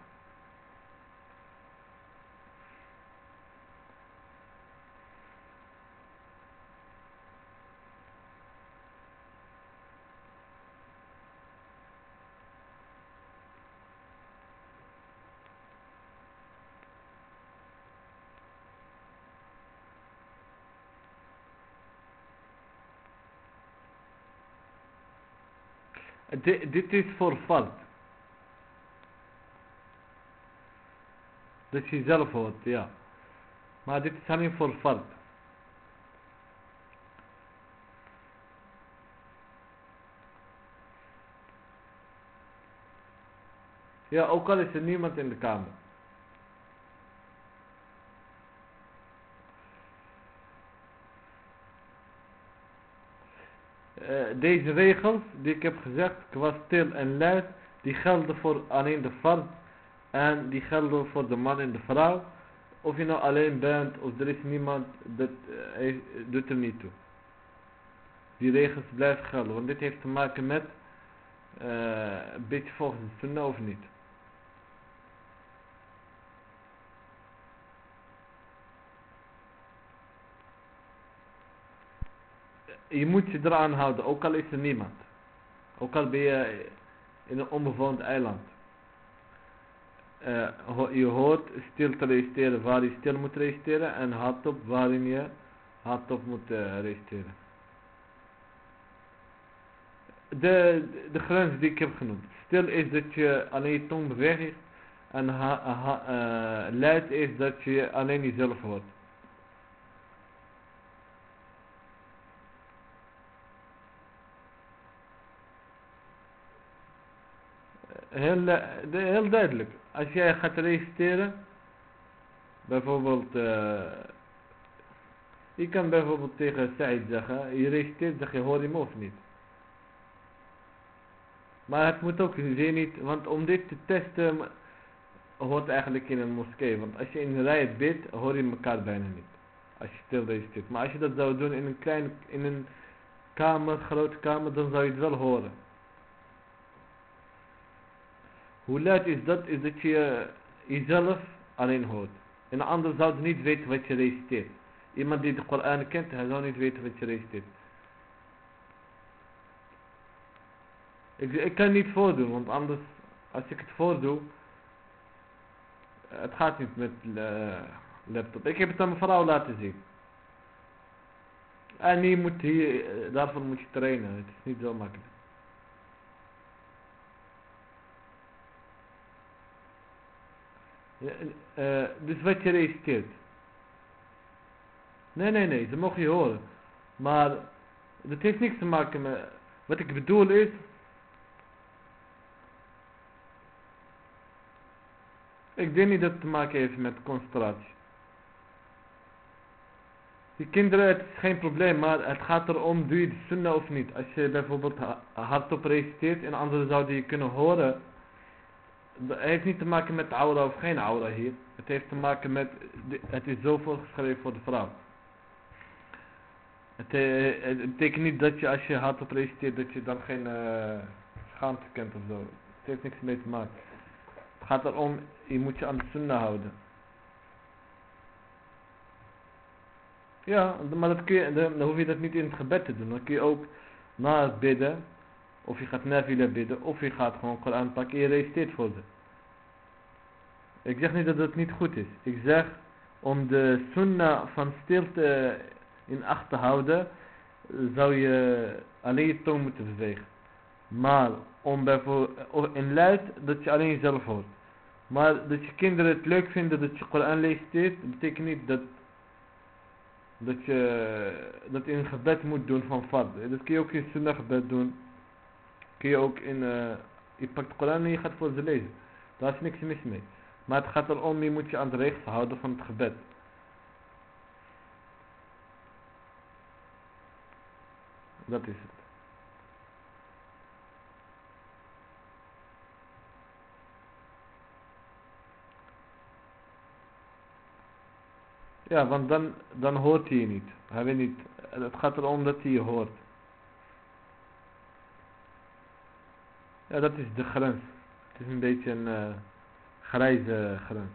Speaker 1: Dit, dit is voor fout. Dat je zelf hoort, ja. Maar dit is alleen voor fard. Ja, ook al is er niemand in de kamer. Uh, deze regels die ik heb gezegd, qua stil en luid, die gelden voor alleen de fard en die gelden voor de man en de vrouw. Of je nou alleen bent of er is niemand, dat uh, doet er niet toe. Die regels blijven gelden, want dit heeft te maken met uh, een beetje volgens de sunnah of niet. je moet je eraan houden, ook al is er niemand. Ook al ben je in een onbewoond eiland. Uh, je hoort stil te registreren waar je stil moet registreren en hardop waarin je hardop moet uh, registreren. De, de grens die ik heb genoemd. Stil is dat je alleen je tong beweegt en ha, ha, uh, is dat je alleen jezelf hoort. Heel, heel duidelijk. Als jij gaat registreren, bijvoorbeeld, uh, je kan bijvoorbeeld tegen Said zeggen, je registreert, zeg je hoor hem of niet. Maar het moet ook zeer niet, want om dit te testen hoort eigenlijk in een moskee. Want als je in een rij bidt, hoor je elkaar bijna niet. Als je stil registreert. Maar als je dat zou doen in een kleine, in een kamer, grote kamer, dan zou je het wel horen. Hoe luid is dat? Is dat je jezelf alleen hoort. En een ander zou niet weten wat je reciteert. Iemand die de Koran kent, hij zou niet weten wat je reciteert. Ik, ik kan niet voordoen, want anders, als ik het voordoe, het gaat niet met uh, laptop. Ik heb het aan mijn vrouw laten zien. En je moet hier, eh, daarvoor moet je trainen. Het is niet zo makkelijk. Uh, dus wat je registreert. Nee, nee, nee, ze mogen je horen. Maar dat heeft niks te maken met... Wat ik bedoel is... Ik denk niet dat het te maken heeft met concentratie. Die kinderen, het is geen probleem, maar het gaat erom, doe je de sunnah of niet. Als je bijvoorbeeld hardop reciteert en anderen zouden je kunnen horen het heeft niet te maken met aura of geen aura hier. Het heeft te maken met, het is zo voorgeschreven voor de vrouw. Het, eh, het betekent niet dat je als je hardop presenteert dat je dan geen uh, schaamte kent of zo. Het heeft niks mee te maken. Het gaat erom, je moet je aan de sunnah houden. Ja, maar dat kun je, dan hoef je dat niet in het gebed te doen. Dan kun je ook na het bidden of je gaat nafila bidden. Of je gaat gewoon Koran pakken en je voor ze. Ik zeg niet dat het niet goed is. Ik zeg om de sunnah van stilte in acht te houden. Zou je alleen je tong moeten bewegen. Maar om bijvoorbeeld in luid dat je alleen jezelf hoort. Maar dat je kinderen het leuk vinden dat je Koran leest, betekent niet dat, dat je dat in gebed moet doen van fard. Dat kun je ook in sunnah gebed doen kun je ook in, uh, je pakt de en je gaat voor ze lezen. Daar is niks mis mee. Maar het gaat erom, je moet je aan de regels houden van het gebed. Dat is het. Ja, want dan, dan hoort hij je niet. Hij weet niet. Het gaat erom dat hij je hoort. Ja, dat is de grens. Het is een beetje een uh, grijze grens.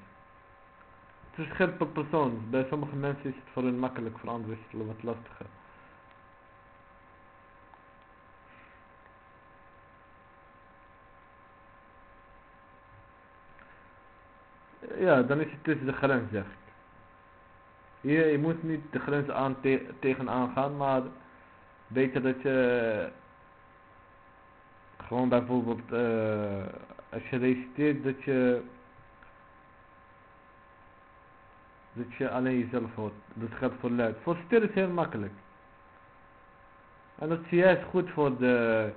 Speaker 1: Het verschilt per persoon. Bij sommige mensen is het voor hun makkelijk, voor anderen is het wat lastiger. Ja, dan is het tussen de grens, zeg ik. Je, je moet niet de grens aan te, tegenaan gaan, maar beter dat je gewoon bijvoorbeeld, uh, als je reciteert dat je Dat je alleen jezelf hoort. Dat geldt voor luid. Voor stil is heel makkelijk. En dat is juist goed voor de,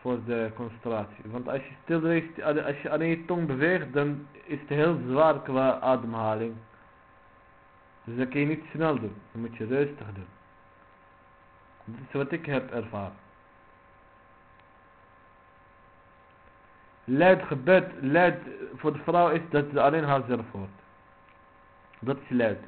Speaker 1: voor de concentratie. Want als je stil reciteert, als je alleen je tong beweegt, dan is het heel zwaar qua ademhaling. Dus dat kun je niet snel doen. Dan moet je rustig doen. Dat is wat ik heb ervaren. Luid gebed, luid voor de vrouw is dat ze alleen haarzelf hoort. Dat is luid.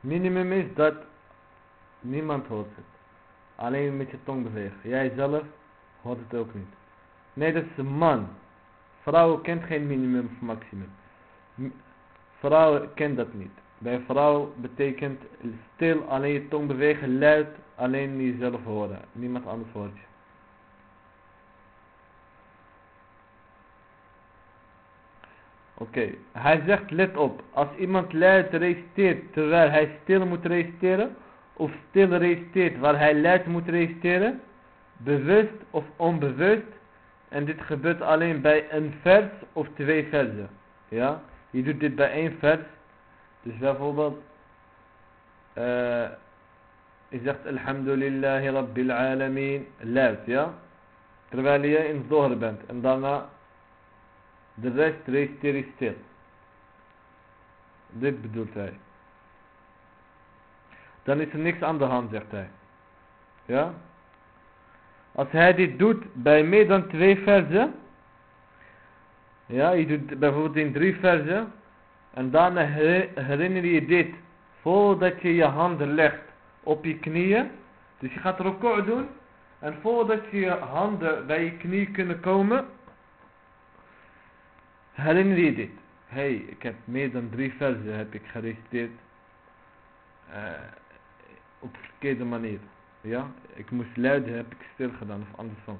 Speaker 1: Minimum is dat niemand hoort het. Alleen met je tong bewegen. Jij zelf hoort het ook niet. Nee, dat is een man. Vrouw kent geen minimum of maximum. Vrouw kent dat niet. Bij vrouw betekent stil, alleen je tong bewegen, luid, alleen jezelf horen. Niemand anders hoort je. Oké, hij zegt let op, als iemand luid reciteert terwijl hij stil moet reciteren, of stil reciteert waar hij luid moet reciteren, bewust of onbewust, en dit gebeurt alleen bij een vers of twee versen. Ja, je doet dit bij één vers, dus bijvoorbeeld, uh, je zegt Alhamdulillahi Rabbil Alameen, luid, ja, terwijl je in Zohr bent, en daarna de rest reciteer je stil. Dit bedoelt hij. Dan is er niks aan de hand, zegt hij. Ja? Als hij dit doet bij meer dan twee versen. Ja, je doet bijvoorbeeld in drie versen. En daarna herinner je dit. Voordat je je handen legt op je knieën. Dus je gaat record doen. En voordat je handen bij je knie kunnen komen. Herinner je dit. hey, ik heb meer dan drie versen heb ik gereciteerd. Uh, op verkeerde manier. Ja, ik moest luiden, heb ik stil gedaan of andersom.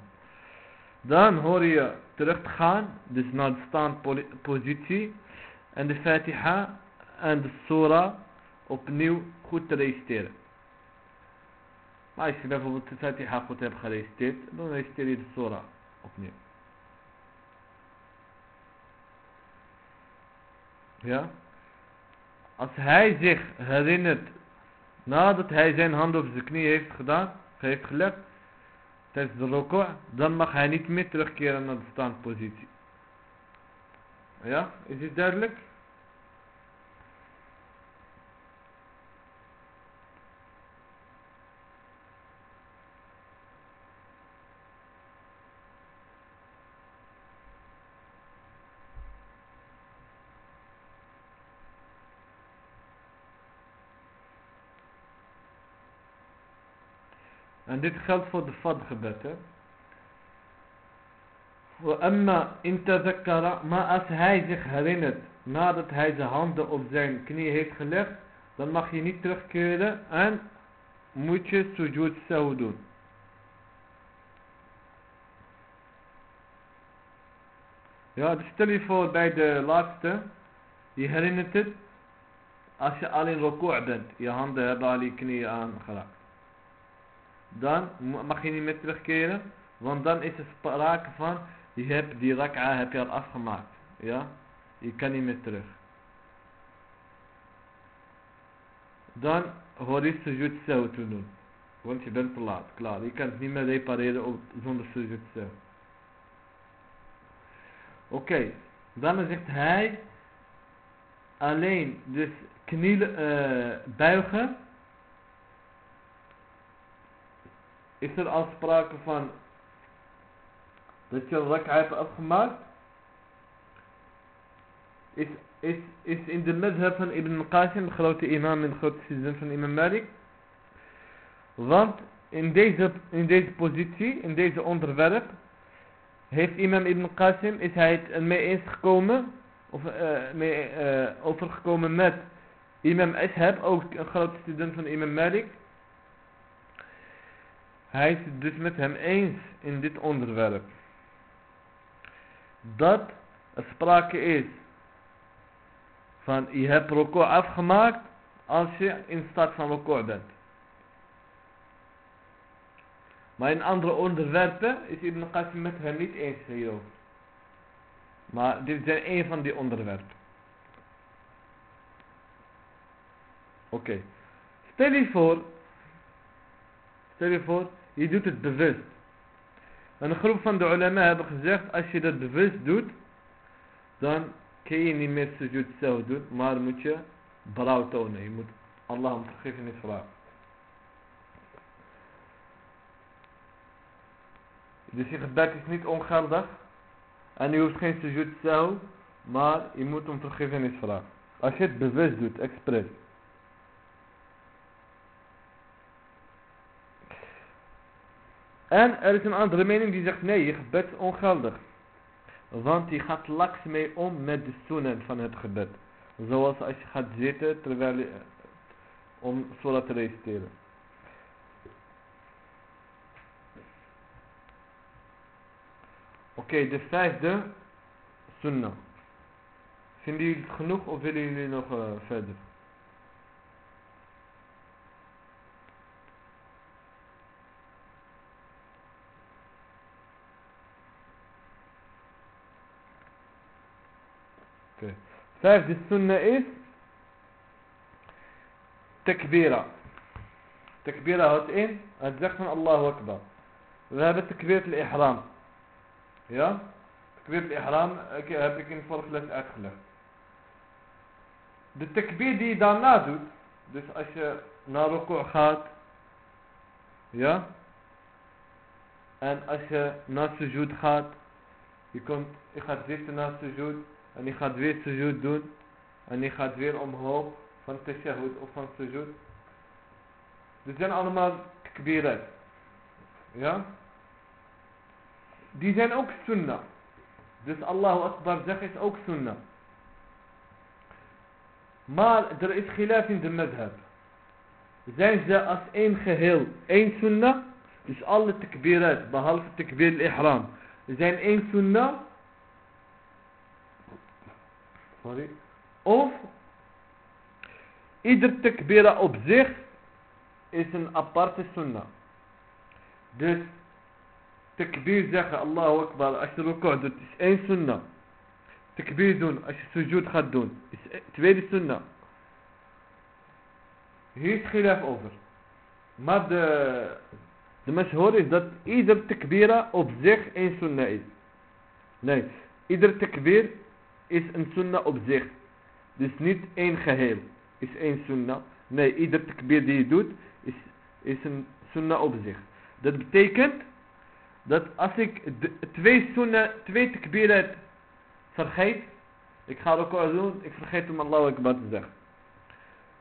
Speaker 1: Dan hoor je terug te gaan, dus naar de standpositie. En de Fatiha en de Surah opnieuw goed te. Maar als je bijvoorbeeld de Fatiha goed hebt gereciteerd, dan reciteer je de Surah opnieuw. Ja? Als hij zich herinnert Nadat hij zijn hand op zijn knie heeft gedaan, heeft gelegd, tijdens de roko, dan mag hij niet meer terugkeren naar de standpositie. Ja, is dit duidelijk? En dit geldt voor de fadgebed. Hè. Amma in tadakkara, maar als hij zich herinnert nadat hij zijn handen op zijn knie heeft gelegd, dan mag je niet terugkeren en moet je sujud sahu doen. Ja, dus stel je voor bij de laatste, je herinnert het, als je al in bent, je handen hebben al je knieën aangeraakt dan mag je niet meer terugkeren. Want dan is er sprake van, je hebt die rak'a heb je al afgemaakt. Ja, je kan niet meer terug. Dan hoor je sujud zo te doen. Want je bent te laat, klaar. Je kan het niet meer repareren zonder sujud zo. Oké, dan zegt hij alleen dus knielen, uh, buigen is er al sprake van dat je een rak'a hebt afgemaakt? Is, is, is in de madhab van Ibn Qasim, de grote imam en de grote student van Imam Malik. Want in deze, in deze positie, in deze onderwerp, heeft imam Ibn Qasim, is hij het mee eens gekomen, of uh, mee, uh, overgekomen met imam Ashab, ook een grote student van Imam Malik. Hij is het dus met hem eens in dit onderwerp. dat er sprake is van je hebt record afgemaakt als je in staat van record bent. Maar in andere onderwerpen is Ibn Qasim met hem niet eens hierover. Maar dit zijn een van die onderwerpen. Oké. Stel je voor. Stel je voor. Je doet het bewust. En een groep van de ulama hebben gezegd. Als je dat bewust doet. Dan kun je niet meer sujud zelf doen. Maar moet je berouw tonen. Je moet Allah om vergiffenis vragen. Dus je gebed is niet ongeldig. En je hoeft geen sujud zelf. Maar je moet om vergiffenis vragen. Als je het bewust doet, expres. En er is een andere mening die zegt nee, je gebed is ongeldig. Want die gaat laks mee om met de sunnen van het gebed. Zoals als je gaat zitten terwijl je, om zodat te reciteren. Oké, de vijfde sunnah. Vinden jullie het genoeg of willen jullie nog uh, verder? Oké. Okay. Vijfde sunnah is takbira. Takbira houdt in het zegt van Allahu Akbar. We hebben takbir al-ihram. Ja? Takbir al-ihram heb ik in de vorige les uitgelegd. De takbir die je daarna doet, dus als je naar ruku gaat, ja? En als je naar sujud gaat, je, komt, je gaat zitten naar sujud, en je gaat weer sujud doen, en je gaat weer omhoog van tashahud of van sujud. Dit zijn allemaal takbirat. Ja? Die zijn ook sunnah. Dus Allahu Akbar zeggen is ook sunnah. Maar er is khilaf in de madhab. Zijn ze als één geheel één sunnah? Dus alle takbirat, behalve takbir al-ihram, zijn één sunnah? سوري اوف ايدر تكبيره اوبزيغ از ان ابارت السنة دوس تكبير زاخ الله اكبر اش ركوع دو تسعين سنه تكبير دون اش سجود خدون تبيد السنة هيس خلاف اوفر ما د المشهور از دات ايدر التكبيره اوبزيغ ان سنه ايز نايس ايدر تكبير is een sunnah op zich. Dus niet één geheel is één sunnah. Nee, ieder takbir die je doet is, een sunnah op zich. Dat betekent dat als ik twee sunnah, twee takbirat vergeet. Ik ga ook al doen, ik vergeet om Allah Akbar te zeggen.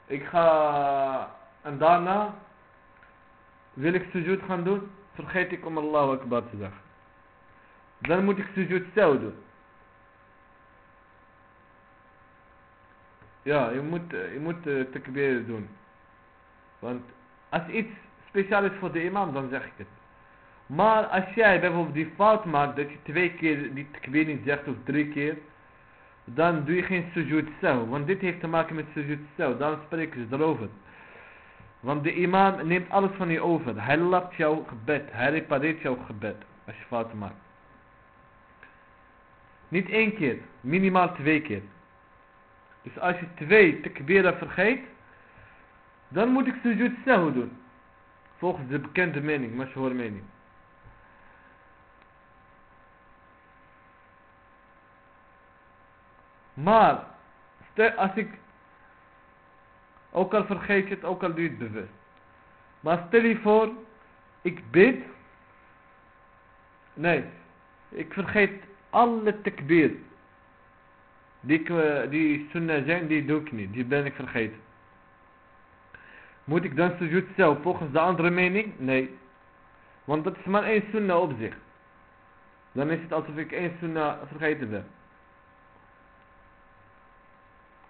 Speaker 1: Ik ga en daarna wil ik sujud gaan doen, vergeet ik om Allah Akbar te zeggen. Dan moet ik sujud zelf doen. Ja, je moet, je moet uh, doen. Want als iets speciaal is voor de imam, dan zeg ik het. Maar als jij bijvoorbeeld die fout maakt dat je twee keer die takbir niet zegt of drie keer, dan doe je geen sujud zelf. Want dit heeft te maken met sujud zelf. Dan spreken ze erover. Want de imam neemt alles van je over. Hij lapt jouw gebed. Hij repareert jouw gebed. Als je fout maakt. Niet één keer. Minimaal twee keer. Dus als je twee takbira vergeet. Dan moet ik sujud zelf doen. Volgens de bekende mening. Mashhoor mening. Maar, als ik, ook al vergeet het, ook al doe bewust. Maar stel je voor, ik bid. Nee, ik vergeet alle takbir. Die, eh, die sunnah zijn, die doe ik niet. Die ben ik vergeten. Moet ik dan sujud zelf volgens de andere mening? Nee. Want dat is maar één sunnah op zich. Dan is het alsof ik één sunnah vergeten ben.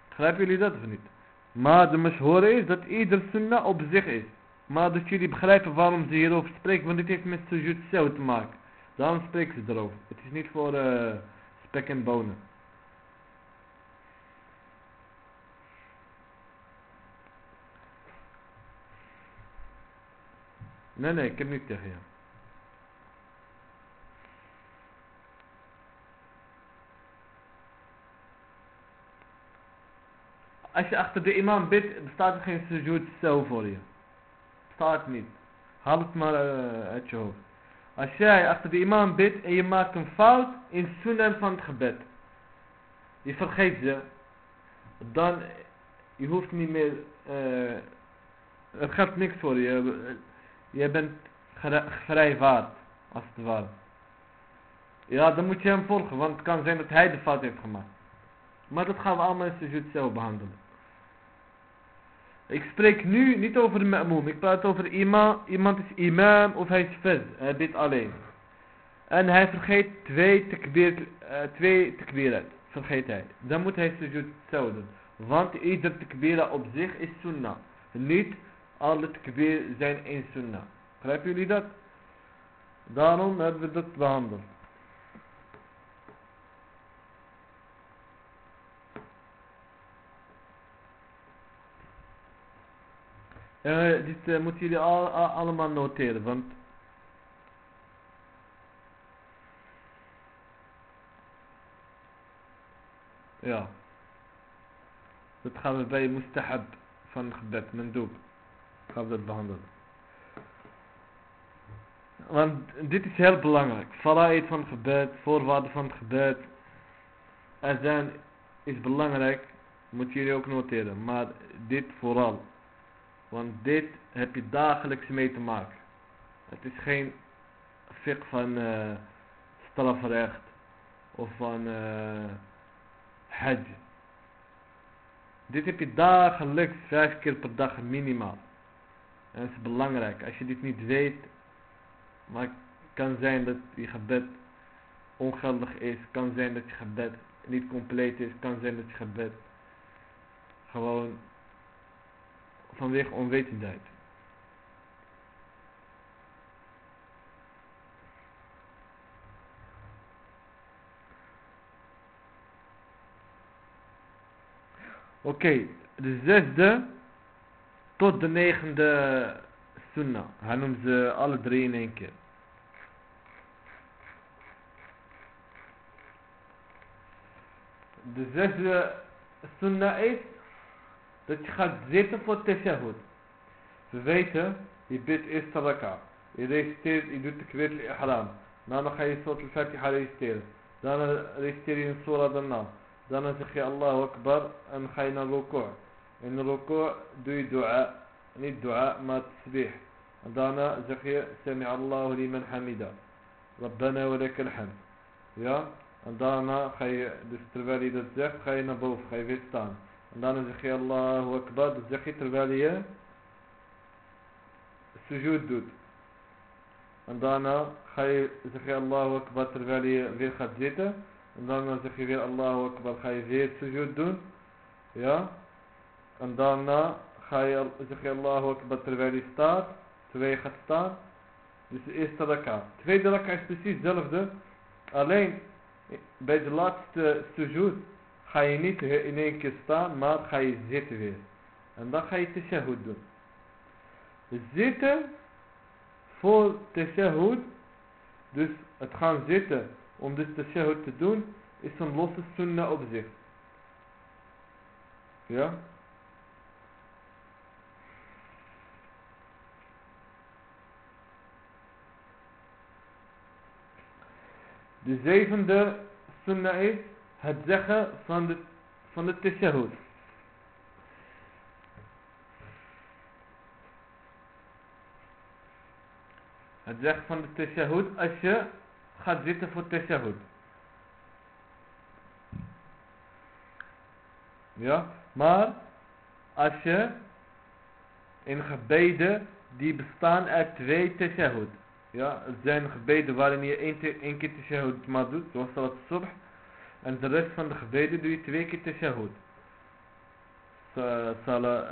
Speaker 1: Begrijpen jullie dat of niet? Maar de mashhore is dat ieder sunnah op zich is. Maar dat jullie begrijpen waarom ze hierover spreken. Want dit heeft met sujud zelf te maken. Daarom spreken ze erover. Het is niet voor uh, spek en bonen. Nee, nee, ik heb niet tegen jou. Als je achter de imam bidt, bestaat er geen sujud zo voor je. Staat niet. Haal het maar uh, uit je hoofd. Als jij achter de imam bidt en je maakt een fout in sunnah van het gebed. Je vergeet ze. Dan, je hoeft niet meer, uh, er gaat niks voor je. Je bent vrijwaard, als het ware. Ja, dan moet je hem volgen, want het kan zijn dat hij de fout heeft gemaakt. Maar dat gaan we allemaal in sujud zelf behandelen. Ik spreek nu niet over de ma'moom. Ik praat over imam. Iemand is imam of hij is fez. Hij bidt alleen. En hij vergeet twee takbir, uh, twee. Vergeet hij. Dan moet hij sujud zo doen. Want ieder takbira op zich is sunnah. Niet alle takbir zijn één sunnah. Begrijpen jullie dat? Daarom hebben we dat behandeld. Dit moeten jullie al, al, allemaal noteren, want ja, dat gaan we bij mustahab van gebed, mendoob, gaan we dat behandelen. Want dit is heel belangrijk. Faraid van het gebed, voorwaarden van het gebed. zijn is belangrijk, moet jullie ook noteren. Maar dit vooral. Want dit heb je dagelijks mee te maken. Het is geen fiqh van uh, strafrecht of van uh. Dit heb je dagelijks vijf keer per dag minimaal. En dat is belangrijk. Als je dit niet weet, maar het kan zijn dat je gebed ongeldig is. kan zijn dat je gebed niet compleet is. kan zijn dat je gebed gewoon vanwege onwetendheid. Oké, de zesde tot de negende sunnah. Hij noemt ze alle drie in één keer. De zesde sunnah is dat je gaat zitten voor tashahud. We weten, je bidt eerst raka. Je reciteert, je doet de kwit ihram. Daarna ga je soort al-Fatiha reciteren. Daarna reciteer je een surah daarna. Daarna zeg je Allahu Akbar en ga je naar ruku'. In ruku' doe je dua. Niet dua, maar tasbih. En daarna zeg je Sami Allahu liman hamida. Rabbana wa lakal hamd. Ja? En daarna ga je, dus terwijl je dat zegt, ga je naar boven, ga je weer staan. En dan zeg je Allahu Akbar, dat zeg je terwijl je sujud doet. En daarna ga je, zeg je Allahu Akbar terwijl je staat. Terwijl je gaat staan. Dus de eerste raka. De tweede raka is precies hetzelfde. Alleen bij de laatste sujud ga je niet in één keer staan, maar ga je zitten weer. En dan ga je tashahud doen. Zitten voor tashahud, dus het gaan zitten om dit tashahud te doen, is een losse sunnah op zich. Ja? De zevende sunnah is het zeggen van de, van de. Het zeggen van de tashahud als je gaat zitten voor tashahud. Ja, maar als je in gebeden die bestaan uit twee tashahud. Ja, het zijn gebeden waarin je één, één keer tashahud maar doet, zoals salat subh. En de rest van de gebeden doe je twee keer tashahud. Sala,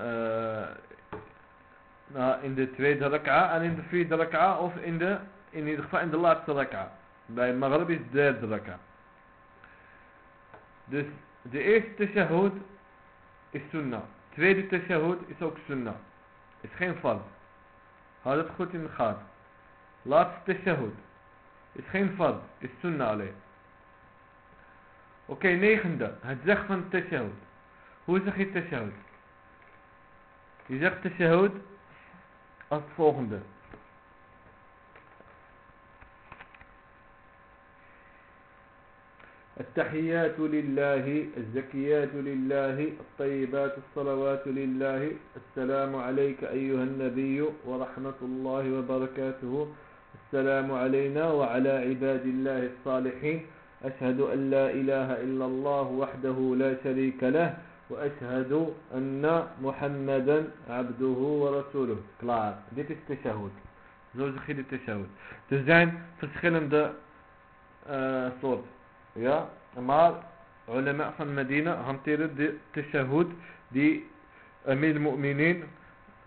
Speaker 1: uh, in de tweede raka en in de vierde raka of in de, in ieder geval in de laatste raka. Bij Maghrib is de derde raka. Dus de eerste tashahud is sunnah. Tweede tashahud is ook sunnah. Is geen fard. Houd het goed in de gaten. Laatste tashahud. Is geen fard. Is sunnah alleen. Oké, negende. Het zegt van tashahud. Hoe zeg je tashahud? Je zegt tashahud als het volgende. التحيات لله الزكيات لله الطيبات الصلوات لله السلام عليك أيها النبي ورحمة الله وبركاته السلام علينا وعلى عباد الله الصالحين. أشهد أن لا إله إلا الله وحده لا شريك له وأشهد أن محمدا عبده ورسوله. كلار ديت التشهد زوج خير التشهد تزين تسخن دا صوت يا مع علماء في المدينة هم تيرد التشهد دي أمير المؤمنين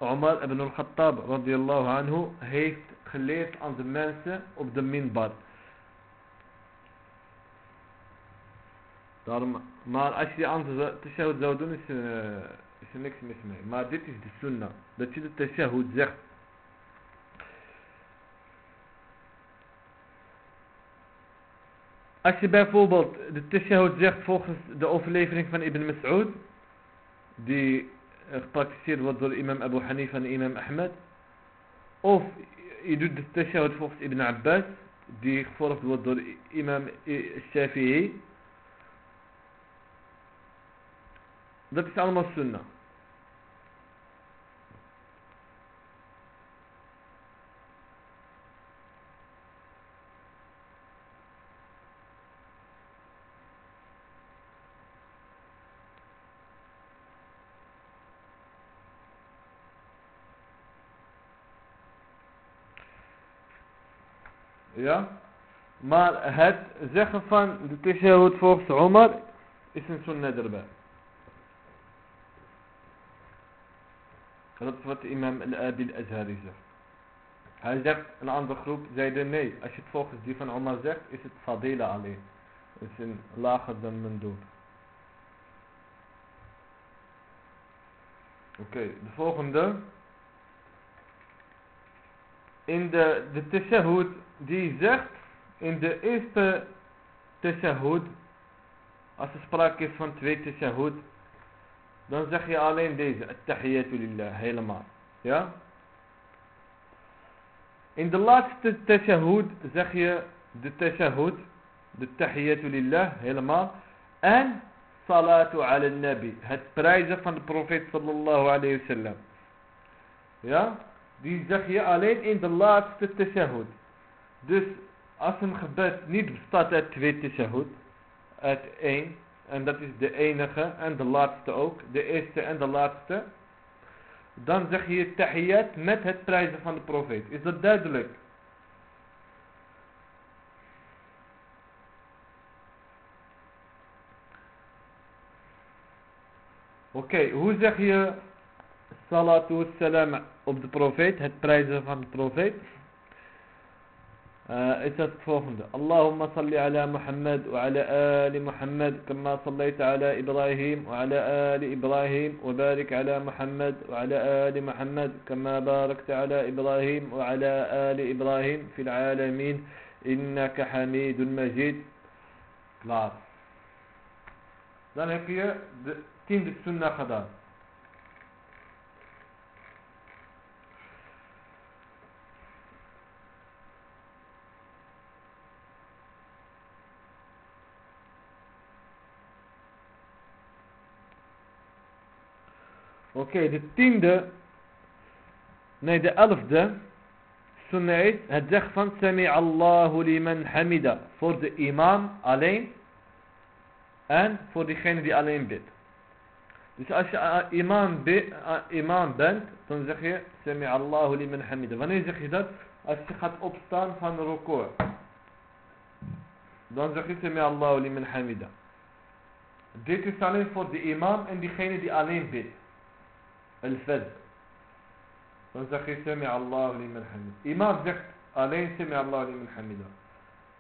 Speaker 1: عمر بن الخطاب رضي الله عنه هيفت geleerd aan de mensen op de minbar. Daarom, maar als je die andere tashahud zou doen is, uh, is er niks mis mee. Maar dit is de sunnah. Dat je de tashahud zegt Als je bijvoorbeeld de tashahud zegt volgens de overlevering van Ibn Mas'ud, die gepraktiseerd wordt door imam Abu Hanifa en imam Ahmed, of je doet de tashahud volgens Ibn Abbas, die gevolgd wordt door imam Shafi'i, dat Ja? Maar het zeggen van de tashahud volgens Omar is een sunnah erbij. Dat is wat imam al-Abi al-Azhari zegt. Hij zegt, een andere groep zeide nee, als je het volgens die van Omar zegt, is het fadila alleen. Het is een lager dan men doet. Oké, de volgende. In de, de tashahud die zegt in de eerste tashahud, als er sprake is van twee tashahud, dan zeg je alleen deze, at-tahiyatu lillah, helemaal. Ja? In de laatste tashahud zeg je de tashahud, de tahiyatu lillah, helemaal. En salatu ala nabi, het prijzen van de profeet sallallahu alayhi wa sallam. Ja? Die zeg je alleen in de laatste tashahud. Dus als een gebed niet bestaat uit twee tashahud, uit één, en dat is de enige en de laatste ook, de eerste en de laatste, dan zeg je tahiyat met het prijzen van de profeet. Is dat duidelijk? Oké, hoe zeg je salatu salam op de profeet, het prijzen van de profeet? Is het volgende. Allahumma salli ala Muhammad wa ala ali Muhammad kama sallaita ala Ibrahim wa ala ali Ibrahim wa barik ala Muhammad wa ala ali Muhammad kama barakta ala Ibrahim wa ala ali Ibrahim fil alamin innaka hamidun majid. Klaar. Dan heb je de tiende sunnah gedaan. Oké, de tiende, nee de elfde, sunnah is het zegt van Sami Allahu liman hamida. Voor de imam alleen en voor diegene die alleen bidt. Dus als je imam, imam bent, dan zeg je Sami Allahu liman hamida. Wanneer zeg je dat? Als je gaat opstaan van record. Dan zeg je Sami Allahu liman hamida. Dit is alleen voor de imam en diegene die alleen bidt. الفذ. فانت سمع الله لمن حمده. إمام زكت ألين سمع الله لمن حمده.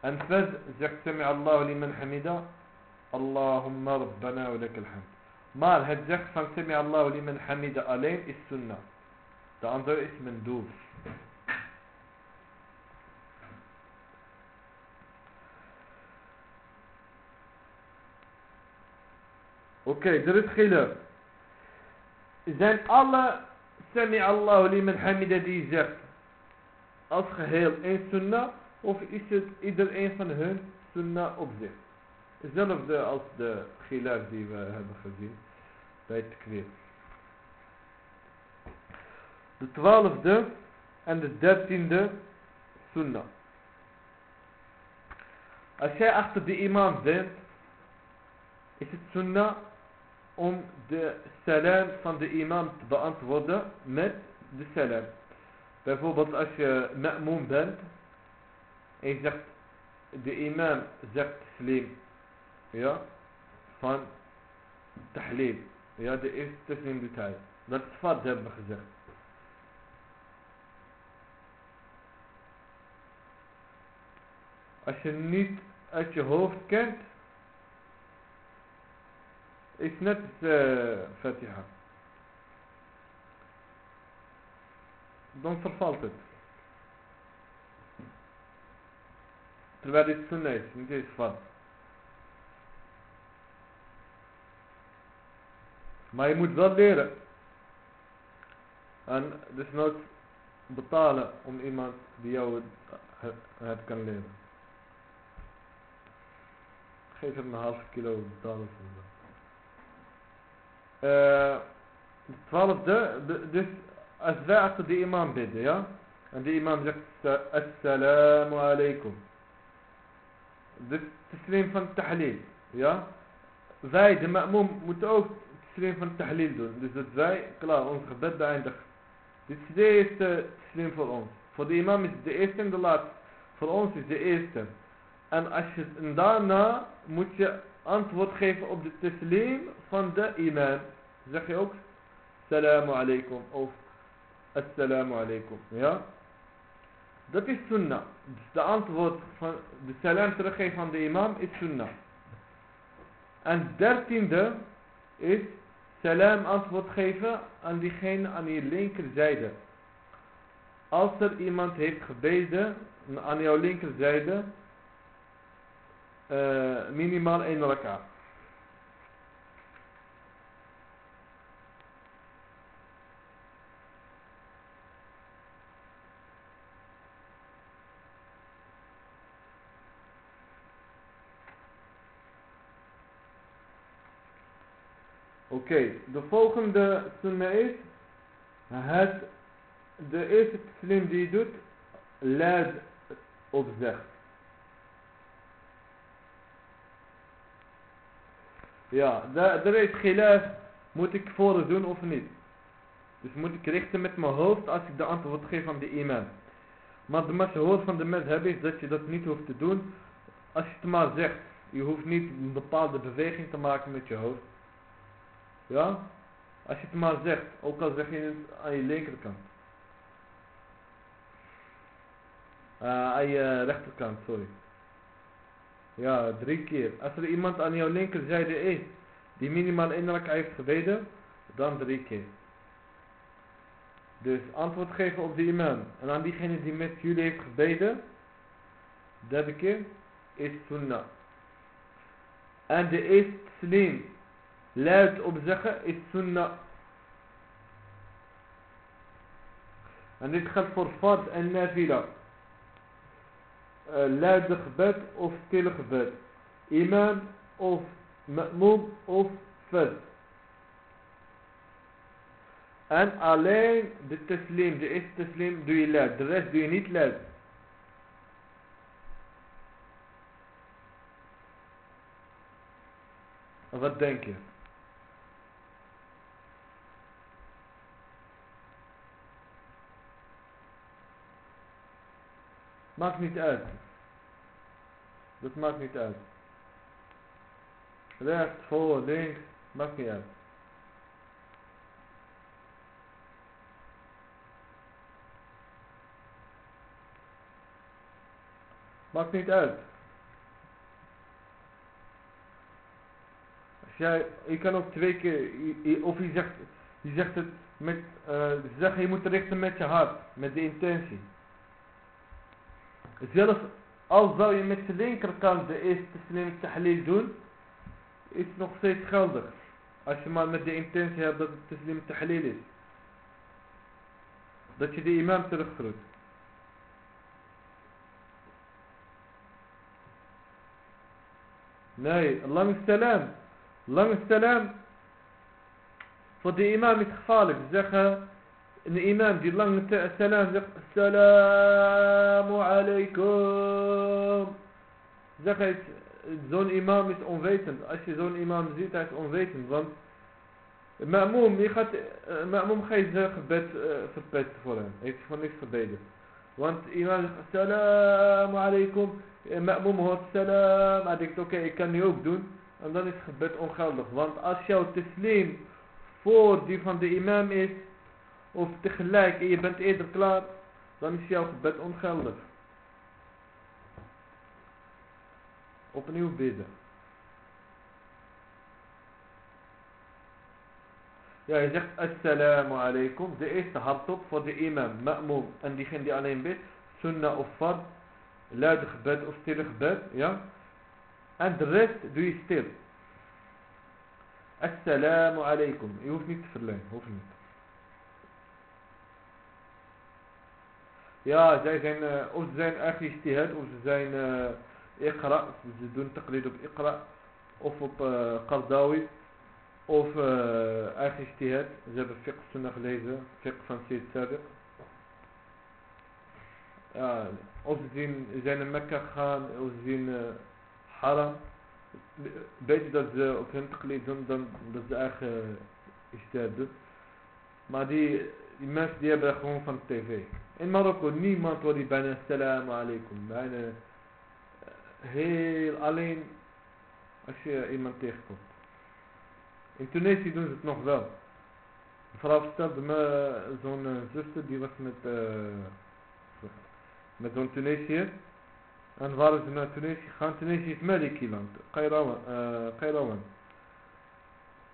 Speaker 1: انفذ زكت سمع الله لمن حمده. اللهم ربنا ولك الحمد. مال هجك فان سمع الله لمن حمده ألين السنة تنظر اسم مندوب أوكي درت خلاف Zijn alle Sami Allahu liman hamida die zegt als geheel één sunnah of is het ieder een van hun sunnah op zich? Hetzelfde als de gilaf die we hebben gezien bij het kweel. De twaalfde en de dertiende sunnah. Als jij achter de imam bent, is het sunnah om de salam van de imam te beantwoorden met de salam. Bijvoorbeeld als je ma'moom bent en je zegt, de imam zegt slim, ja, van tahleel, ja, de eerste taslim doet hij. Dat is fad hebben gezegd. Als je niet uit je hoofd kent, is net uh, Fatiha. Dan vervalt het. Terwijl dit sunnah is, niet eens vast. Maar je moet wel leren. En dus nooit betalen om iemand die jou het kan leren. Geef hem een half kilo betalen voor. Uh, de twaalfde, dus als wij achter de imam bidden, ja. En de imam zegt, assalamu alaikum. Is taslim van tahleel, ja. Wij, de ma'moom, moeten ook taslim van tahleel doen. Dus dat wij, klaar, ons gebed beëindigen. Dit is de eerste taslim voor ons. Voor de imam is het de eerste en de laatste. Voor ons is de eerste. En, als je, daarna moet je antwoord geven op de taslim van de imam. Zeg je ook Salamu alaikum of Assalamu alaikum. Ja? Dat is sunnah. Dus de antwoord van de salam teruggeven van de imam is sunnah. En dertiende is salam antwoord geven aan diegene aan je linkerzijde. Als er iemand heeft gebeden aan jouw linkerzijde, uh, minimaal één raka. Okay, de volgende sunnah is het, de eerste slim die doet, laat op zich. Ja, daar is gilaf, moet ik voor doen of niet? Dus moet ik richten met mijn hoofd als ik de antwoord geef aan de imam. Maar de mashhoor van de madhab is dat je dat niet hoeft te doen als je het maar zegt. Je hoeft niet een bepaalde beweging te maken met je hoofd. Ja? Als je het maar zegt, ook al zeg je het aan je linkerkant. Uh, aan je rechterkant, sorry. Ja, drie keer. Als er iemand aan jouw linkerzijde is, die minimaal innerlijk heeft gebeden, dan drie keer. Dus antwoord geven op de imam. En aan diegene die met jullie heeft gebeden, derde keer, is sunnah. En de eerste slim luid op zeggen is sunnah. En dit geldt voor fard en nafila. Uh, luide gebed of stille gebed. Imam of ma'moom of fard. En alleen de taslim, de eerste taslim doe je luid. De rest doe je niet luid. Wat denk je? Maakt niet uit. Dat maakt niet uit. Rechts, voor, links, maakt niet uit. Maakt niet uit. jij, je kan ook twee keer, of je zegt, je zegt het met, eh zeggen je moet richten met je hart, met de intentie. Zelfs al zou je met je linkerkant de eerste taslim tahleel doen, is nog steeds geldig. Als je maar met de intentie hebt dat het taslim tahleel is. Dat je de imam teruggroet. Nee, lang salam. Lang salam. Voor de imam is gevaarlijk. Ze zeggen, een imam die lang salam zegt, Assalamu alaikum. Zeg eens, zo'n imam is onwetend. Als je zo'n imam ziet, hij is onwetend. Want Ma'moom, je gaat, uh, Ma'moom ga je zijn gebed uh, voor hem. Heeft van niks gebeden. Want imam zegt, Assalamu alaikum. En Ma'moom hoort salam. Hij denkt, oké, ik kan nu ook doen. En dan is het gebed ongeldig. Want als jouw teslim voor die van de imam is, of tegelijk en je bent eerder klaar, dan is jouw gebed ongeldig. Opnieuw bidden. Ja, je zegt assalamu alaikum. De eerste hardop voor de imam, ma'moom en diegene die alleen bidt. Sunnah of fard. Luide gebed of stille gebed. Ja. En de rest doe je stil. Assalamu alaikum. Je hoeft niet te verlengen. Hoeft niet. Ja, zij zijn, uh, of ze zijn eigenlijk ijtihad, of ze zijn uh, iqra, ze doen taqlid op iqra, of op uh, Qardawi, of uh, eigen ijtihad. Ze hebben fiqh sunnah gelezen, fiqh van Sayyid Sadiq. Ja, of ze zien, zijn naar Mekka gegaan, of ze zien uh, haram. Beter dat ze op hun taqlid doen dan dat ze eigen ijtihad doen. Maar die, die mensen die hebben gewoon van tv. In Marokko, niemand wordt die bijna assalamu alaikum. Bijna uh, heel alleen als je iemand tegenkomt. In Tunesië doen ze het nog wel. Vrouw vertelde me zo'n uh, zuster die was met, uh, met zo'n Tunesiër. En waren ze naar Tunesië gegaan. Tunesië is Maliki-land. Kairawan.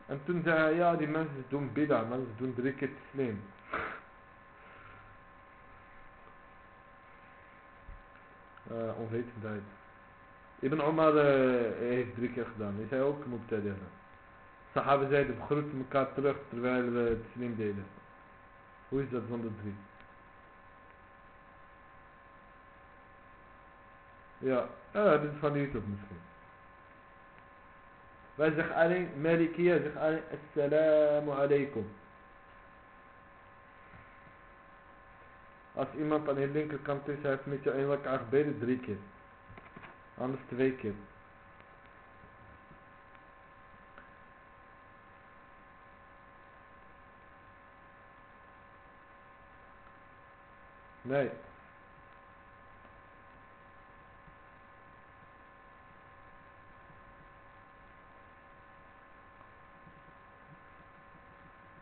Speaker 1: En toen zei hij, ja die mensen doen bid'a, maar ze doen drie keer slim. Uh, onwetendheid. Ibn Omar uh, heeft drie keer gedaan. Hij ook Muqtadir. Sahaba zeiden, we groeten elkaar terug terwijl we het slim deden. Hoe is dat zonder drie? Ja, uh, dit is van YouTube misschien. Wij zeggen alleen, Malikiya zegt alleen, Assalamu alaikum. Als iemand aan je linkerkant is, hij heeft met één elkaar gebeden drie keer. Anders twee keer. Nee.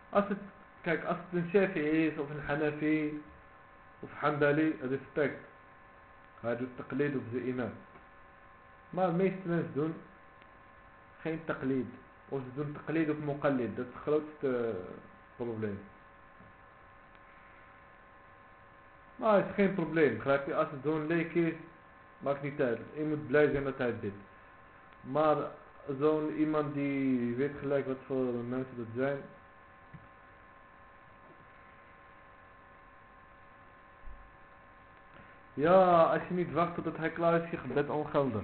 Speaker 1: Als het, kijk, als het een Shafi'i is of een Hanafi of Hanbali, respect. Hij doet taqlid op zijn imam. Maar de meeste mensen doen geen taqlid. Of ze doen taqlid op muqallid. Dat is het grootste probleem. Maar het is geen probleem. Je? Als het zo'n leek is, maakt niet uit. Je moet blij zijn dat hij dit. Maar zo'n iemand die weet gelijk wat voor mensen dat zijn. Ja, als je niet wacht totdat hij klaar is, je gebed ongeldig.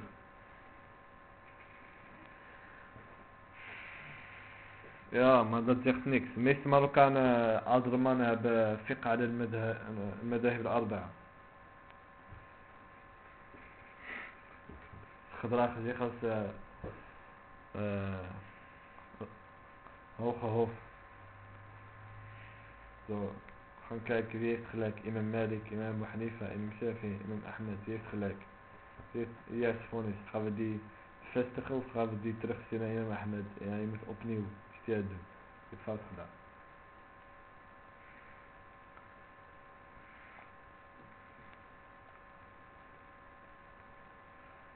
Speaker 1: Ja, maar dat zegt niks. De meeste Marokkanen, oudere mannen, hebben fiqh al madahib al-arba'a. Gedragen zich als uh, hoge hoofd. Zo, gaan kijken wie heeft gelijk. Imam Malik, Imam Hanifa, Imam Shafi, Imam Ahmed, wie heeft gelijk. Wie heeft de juiste. Gaan we die vestigen of gaan we die terugzien naar Imam Ahmed? Ja, je moet opnieuw ijtihad doen. Je hebt fout gedaan.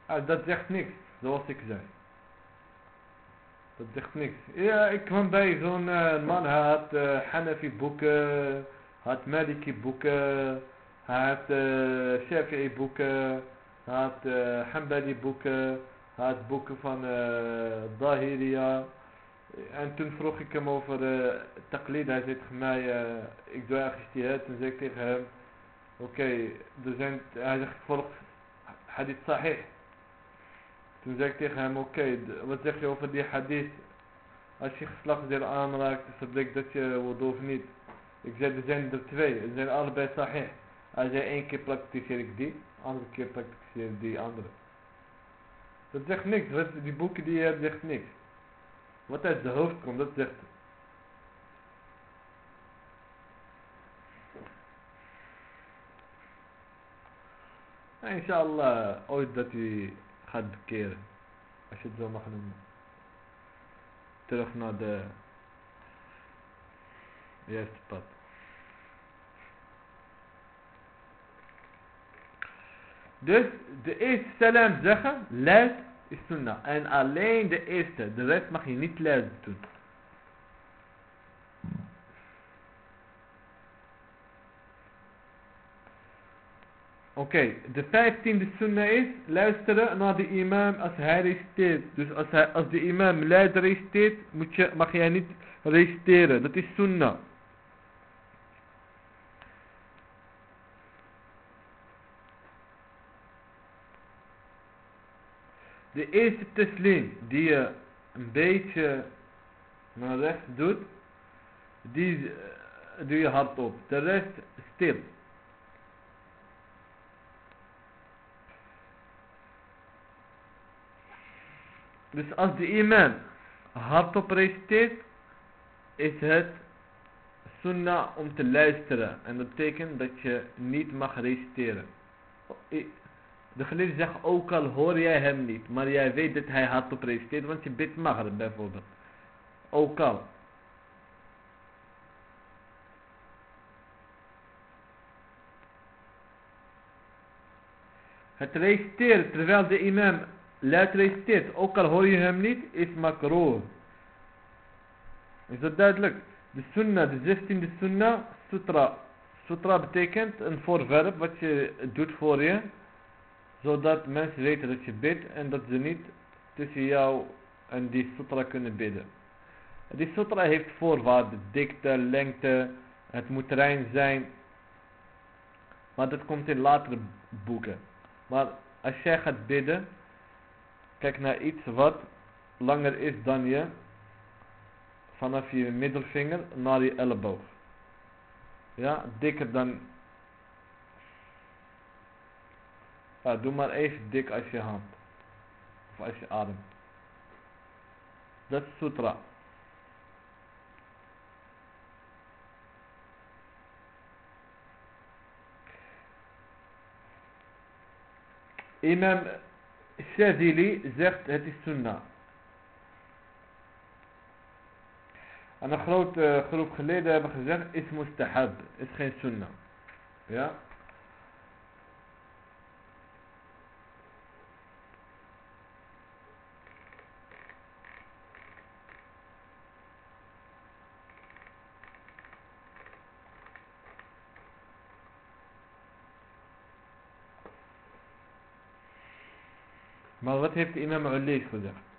Speaker 1: Ah, dat zegt niks, zoals ik zei. Dat zegt niks. Ja, ik kwam bij zo'n uh, man, had uh, Hanafi boeken, had Maliki boeken, hij had uh, Shafi'i boeken, hij had uh, Hanbali boeken, hij had boeken van Dahiriya. En toen vroeg ik hem over uh, taqlid, hij zei tegen mij, ik doe eigenlijk. Toen zei ik tegen hem, oké, hij zegt, ik volg hadith sahih. Toen zei ik tegen hem, oké, wat zeg je over die hadith? Als je geslachtsdeel aanraakt, verbreekt dat je wudu of niet. Ik zei, er zijn er twee, er zijn allebei sahih. Hij zei, één keer praktiseer ik die, andere keer praktiseer ik die andere. Dat zegt niks, die boeken die je hebt zegt niks. Wat uit de hoofd komt, dat zegt En inshallah ooit dat hij gaat bekeren. Als je het zo mag noemen. Terug naar de pad. Dus de eerste salam zeggen, luid is sunnah. En alleen de eerste, de rest mag je niet luid doen. Oké, okay, de vijftiende sunnah is luisteren naar de imam als hij reciteert. Dus als, hij, als de imam luid reciteert, moet je, mag jij niet reciteren. Dat is sunnah. De eerste teslim die je een beetje naar rechts doet, die doe je hardop. De rest stil. Dus als de imam hardop reciteert, is het sunnah om te luisteren. En dat betekent dat je niet mag reciteren. De geleerden zeggen ook al hoor jij hem niet, maar jij weet dat hij hardop reciteert, want je bidt maghrib bijvoorbeeld. Ook al. Het reciteren terwijl de imam luid reciteert, ook al hoor je hem niet, is makroor. Is dat duidelijk? De sunnah, de zestiende sunnah, sutra. Sutra betekent een voorwerp wat je doet voor je zodat mensen weten dat je bidt en dat ze niet tussen jou en die sutra kunnen bidden. Die sutra heeft voorwaarden, dikte, lengte, het moet rein zijn. Maar dat komt in latere boeken. Maar als jij gaat bidden, kijk naar iets wat langer is dan je, vanaf je middelvinger naar je elleboog. Ja, dikker dan Ja, doe maar even dik als je hand. Of als je ademt. Dat is sutra. Imam Shadili zegt het is sunnah. En een grote groep geleden hebben gezegd is mustahab, is geen sunnah. Ja. Maar wat heeft imam Ulees gezegd?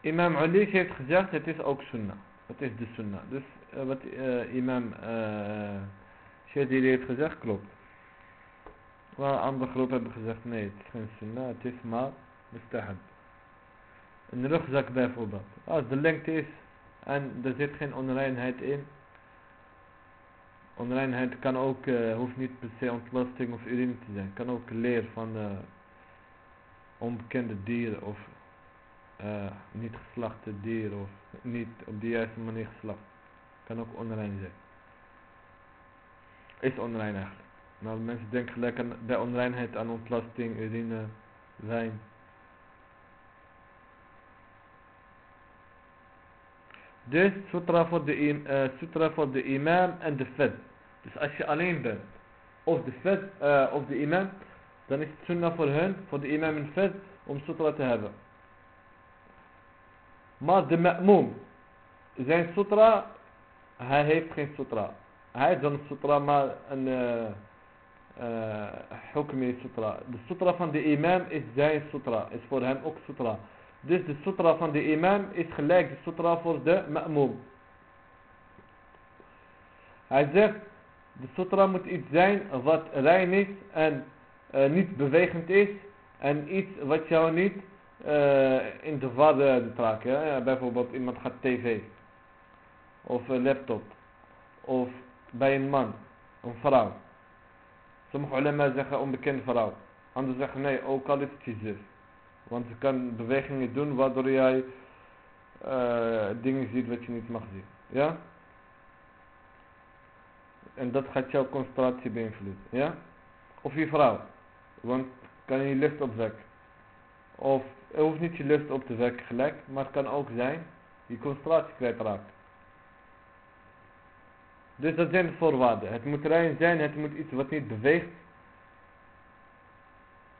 Speaker 1: Imam Ali heeft gezegd, het is ook sunnah. Het is de sunnah. Dus uh, wat uh, imam uh, heeft gezegd, klopt. Waar andere groepen hebben gezegd, nee, het is geen sunnah, het is maar mustahab. Een rugzak bijvoorbeeld. Als de lengte is en er zit geen onreinheid in. Onreinheid kan ook, uh, hoeft niet per se ontlasting of urine te zijn. Kan ook leer van onbekende dieren of uh, niet geslachte dieren of niet op de juiste manier geslacht. Kan ook onrein zijn. Is onrein eigenlijk. Nou, mensen denken gelijk aan, bij onreinheid aan ontlasting, urine, wijn. Dus sutra voor, de, uh, sutra voor de imam en de fed. Dus als je alleen bent, of de fed, uh, de imam, dan is het sunnah voor hun, voor de imam en fed, om sutra te hebben. Maar de ma'moom, zijn sutra, hij heeft geen sutra. Hij heeft dan sutra, maar een uh, uh, hukmi sutra. De sutra van de imam is zijn sutra, is voor hem ook sutra. Dus de sutra van de imam is gelijk de sutra voor de ma'moom. Hij zegt, de sutra moet iets zijn wat rein is en uh, niet bewegend is. En iets wat jou niet uh, in de traakt. Ja? Bijvoorbeeld iemand gaat tv. Of een laptop. Of bij een man. Een vrouw. Sommige ulema zeggen onbekende vrouw. Anderen zeggen nee, ook al is het je. Want ze kan bewegingen doen waardoor jij uh, dingen ziet wat je niet mag zien. Ja? En dat gaat jouw concentratie beïnvloeden. Ja? Of je vrouw. Want kan je licht opwekken. Of het hoeft niet je lust op te wekken gelijk. Maar het kan ook zijn je concentratie kwijtraakt. Dus dat zijn de voorwaarden. Het moet rein zijn. Het moet iets wat niet beweegt.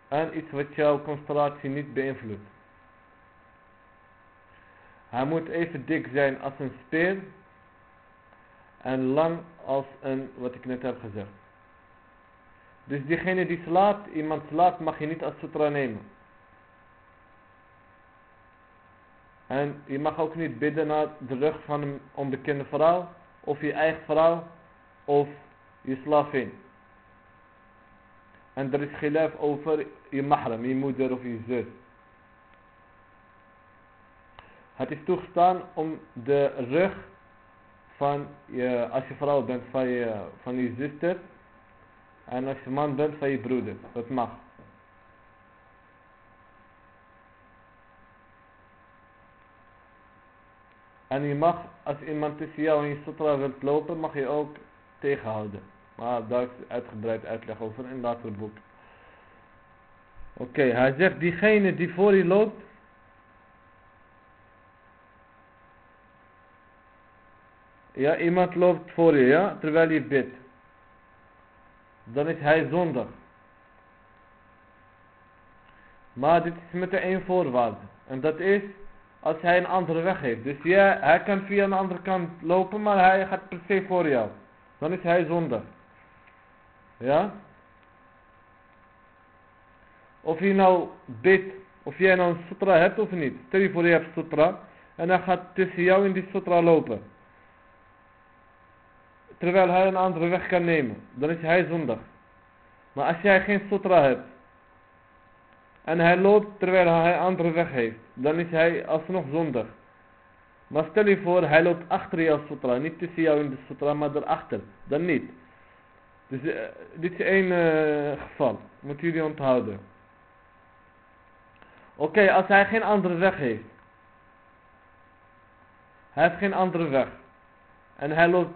Speaker 1: En iets wat jouw concentratie niet beïnvloedt. Hij moet even dik zijn als een speer. En lang als een, wat ik net heb gezegd. Dus diegene die slaat, iemand slaat, mag je niet als sutra nemen. En je mag ook niet bidden naar de rug van een onbekende vrouw. Of je eigen vrouw. Of je slavin. En er is gelijk over je mahram, je moeder of je zus. Het is toegestaan om de rug van je, als je vrouw bent, van je, van je zuster. En als je man bent, van je broeder. Dat mag. En je mag, als iemand tussen jou en je sutra wilt lopen, mag je ook tegenhouden. Maar daar is uitgebreid uitleg over in later boek. Oké, hij zegt diegene die voor je loopt. Ja, iemand loopt voor je, ja, terwijl je bidt. Dan is hij zondig. Maar dit is met één voorwaarde. En dat is als hij een andere weg heeft. Dus ja, hij kan via een andere kant lopen, maar hij gaat per se voor jou. Dan is hij zondig. Ja? Of je nou bidt, of jij nou een sutra hebt of niet. Stel voor je hebt sutra, en hij gaat tussen jou in die sutra lopen. Terwijl hij een andere weg kan nemen. Dan is hij zondig. Maar als jij geen sutra hebt, en hij loopt terwijl hij andere weg heeft, dan is hij alsnog zondig. Maar stel je voor, hij loopt achter jouw sutra, niet tussen jou in de sutra, maar erachter, dan niet. Dus uh, dit is één uh, geval, moeten jullie onthouden. Oké, als hij geen andere weg heeft. Hij heeft geen andere weg. En hij loopt,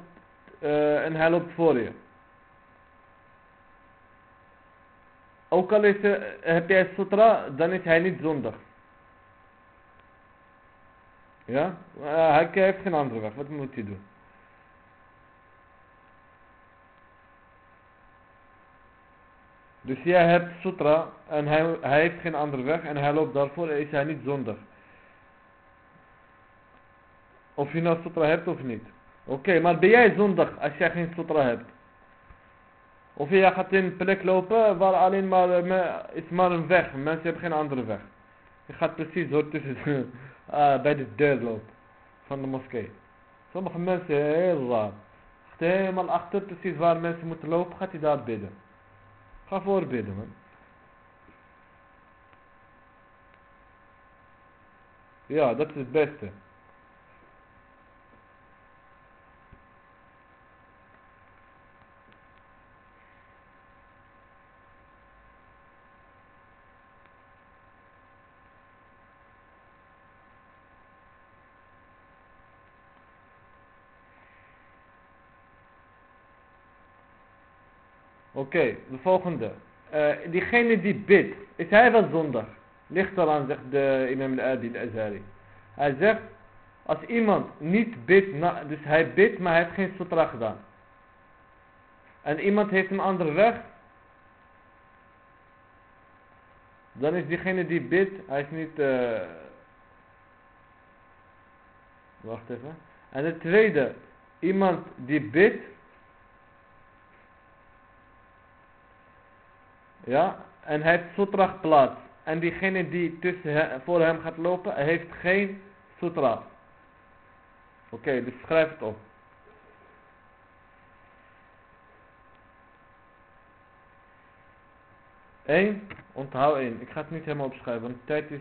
Speaker 1: uh, en hij loopt voor je. Ook al is, uh, heb jij sutra, dan is hij niet zondig. Ja? Uh, hij heeft geen andere weg. Wat moet hij doen? Dus jij hebt sutra en hij, hij heeft geen andere weg en hij loopt daarvoor, is hij niet zondig. Of je nou sutra hebt of niet. Oké, maar ben jij zondig als jij geen sutra hebt? Of jij gaat in een plek lopen waar alleen maar, uh, is maar een weg. Mensen hebben geen andere weg. Je gaat precies zo tussen uh, bij de deur lopen van de moskee. Sommige mensen heel raar. Gaat helemaal achter precies waar mensen moeten lopen, gaat hij daar bidden. Ga voorbidden man. Ja, dat is het beste. Oké, de volgende. Uh, diegene die bidt, is hij wel zondag? Ligt eraan, zegt de imam al-Adi al-Azari. Hij zegt, als iemand niet bidt, dus hij bidt, maar hij heeft geen sutra gedaan. En iemand heeft een andere weg. Dan is diegene die bidt, hij is niet... Uh, wacht even. En de tweede, iemand die bidt, Ja, en hij heeft geplaatst. En diegene die tussen voor hem gaat lopen, heeft geen sutra. Oké, dus schrijf het op. Eén, onthoud één. Ik ga het niet helemaal opschrijven, want tijd is...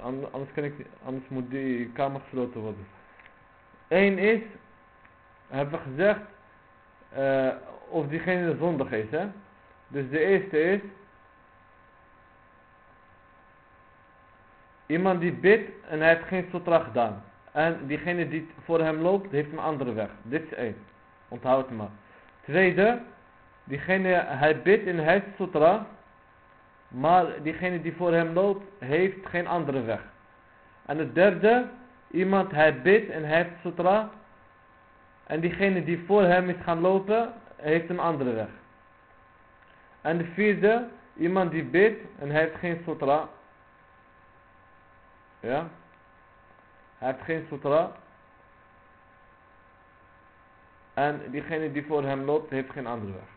Speaker 1: Anders, kan ik, anders moet die kamer gesloten worden. Eén is, hebben we gezegd, uh, of diegene zondig is. Hè? Dus de eerste is. Iemand die bidt en hij heeft geen sutra gedaan. En diegene die voor hem loopt, heeft een andere weg. Dit is één. Onthoud het maar. Tweede, diegene, hij bidt en hij heeft sutra. Maar diegene die voor hem loopt, heeft geen andere weg. En het derde, iemand hij bidt en hij heeft sutra. En diegene die voor hem is gaan lopen, heeft een andere weg. En de vierde, iemand die bidt en hij heeft geen sutra. Ja. Hij heeft geen sutra. En diegene die voor hem loopt, heeft geen andere weg.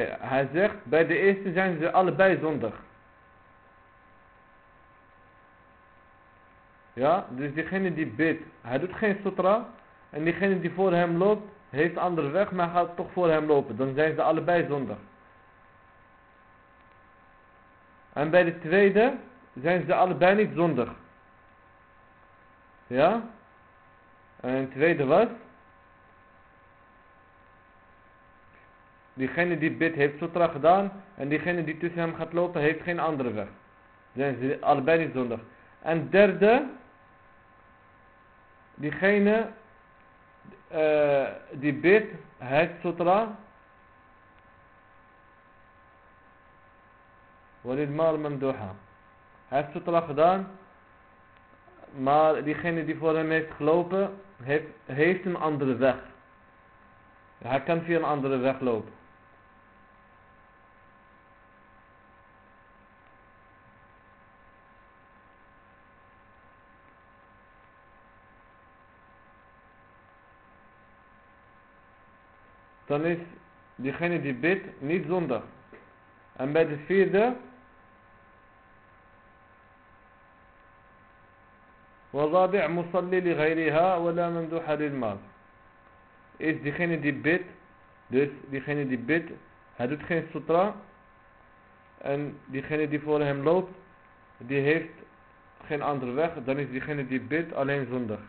Speaker 1: Hij zegt bij de eerste zijn ze allebei zondig. Ja, dus diegene die bidt, hij doet geen sutra. En diegene die voor hem loopt, heeft andere weg, maar gaat toch voor hem lopen. Dan zijn ze allebei zondig. En bij de tweede zijn ze allebei niet zondig. Ja? En de tweede was? Diegene die bidt heeft sutra gedaan. En diegene die tussen hem gaat lopen heeft geen andere weg. Zijn ze allebei niet zondig. En derde. Diegene uh, die bidt heeft sutra. Walid mal mamduha. Hij heeft sutra gedaan. Maar diegene die voor hem heeft gelopen. Heeft, heeft een andere weg. Hij kan via een andere weg lopen. dan is diegene die bidt niet zondig. En bij de vierde, والرابع مصلي لغيرها ولا ممدوح للمال is diegene die bidt dus diegene die bidt hij doet geen sutra en diegene die voor hem loopt die heeft geen andere weg dan is diegene die bidt alleen zondig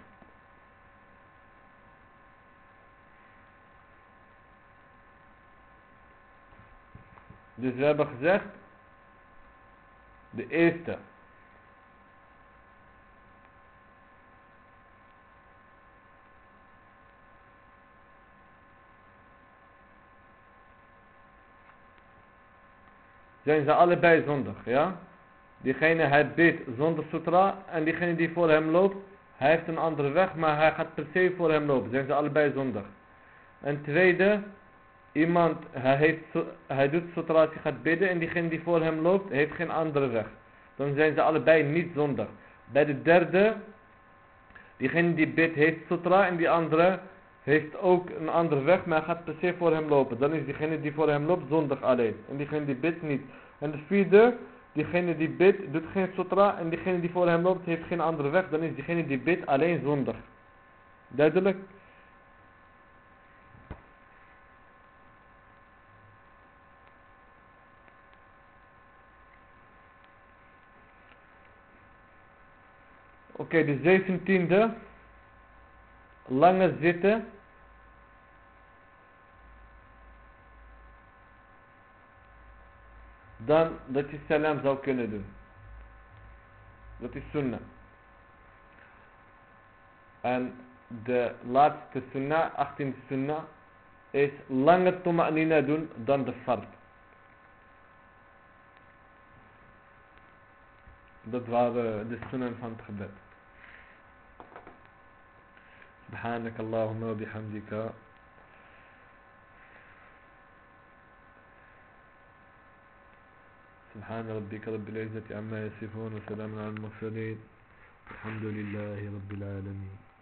Speaker 1: Dus we hebben gezegd, de eerste. Zijn ze allebei zondig, ja? Diegene hij bidt zonder sutra en diegene die voor hem loopt, hij heeft een andere weg, maar hij gaat per se voor hem lopen. Zijn ze allebei zondig. En tweede, iemand, hij, heeft, hij doet zodra hij gaat bidden en diegene die voor hem loopt, heeft geen andere weg. Dan zijn ze allebei niet zondig. Bij de derde, diegene die bidt heeft sutra en die andere heeft ook een andere weg, maar hij gaat per se voor hem lopen. Dan is diegene die voor hem loopt zondig alleen. En diegene die bidt niet. En de vierde, diegene die bidt doet geen sutra en diegene die voor hem loopt heeft geen andere weg. Dan is diegene die bidt alleen zondig. Duidelijk? Okay, de zeventiende. Lange zitten. Dan dat je salam zou kunnen doen. Dat is sunnah. En de laatste sunnah, 18 sunnah, is langer tuma'nina doen dan de fard. Dat waren de sunnen van het gebed. سبحانك اللهم وبحمدك. سبحان ربك رب العزة عما يصفون وسلام على المرسلين. الحمد لله رب العالمين.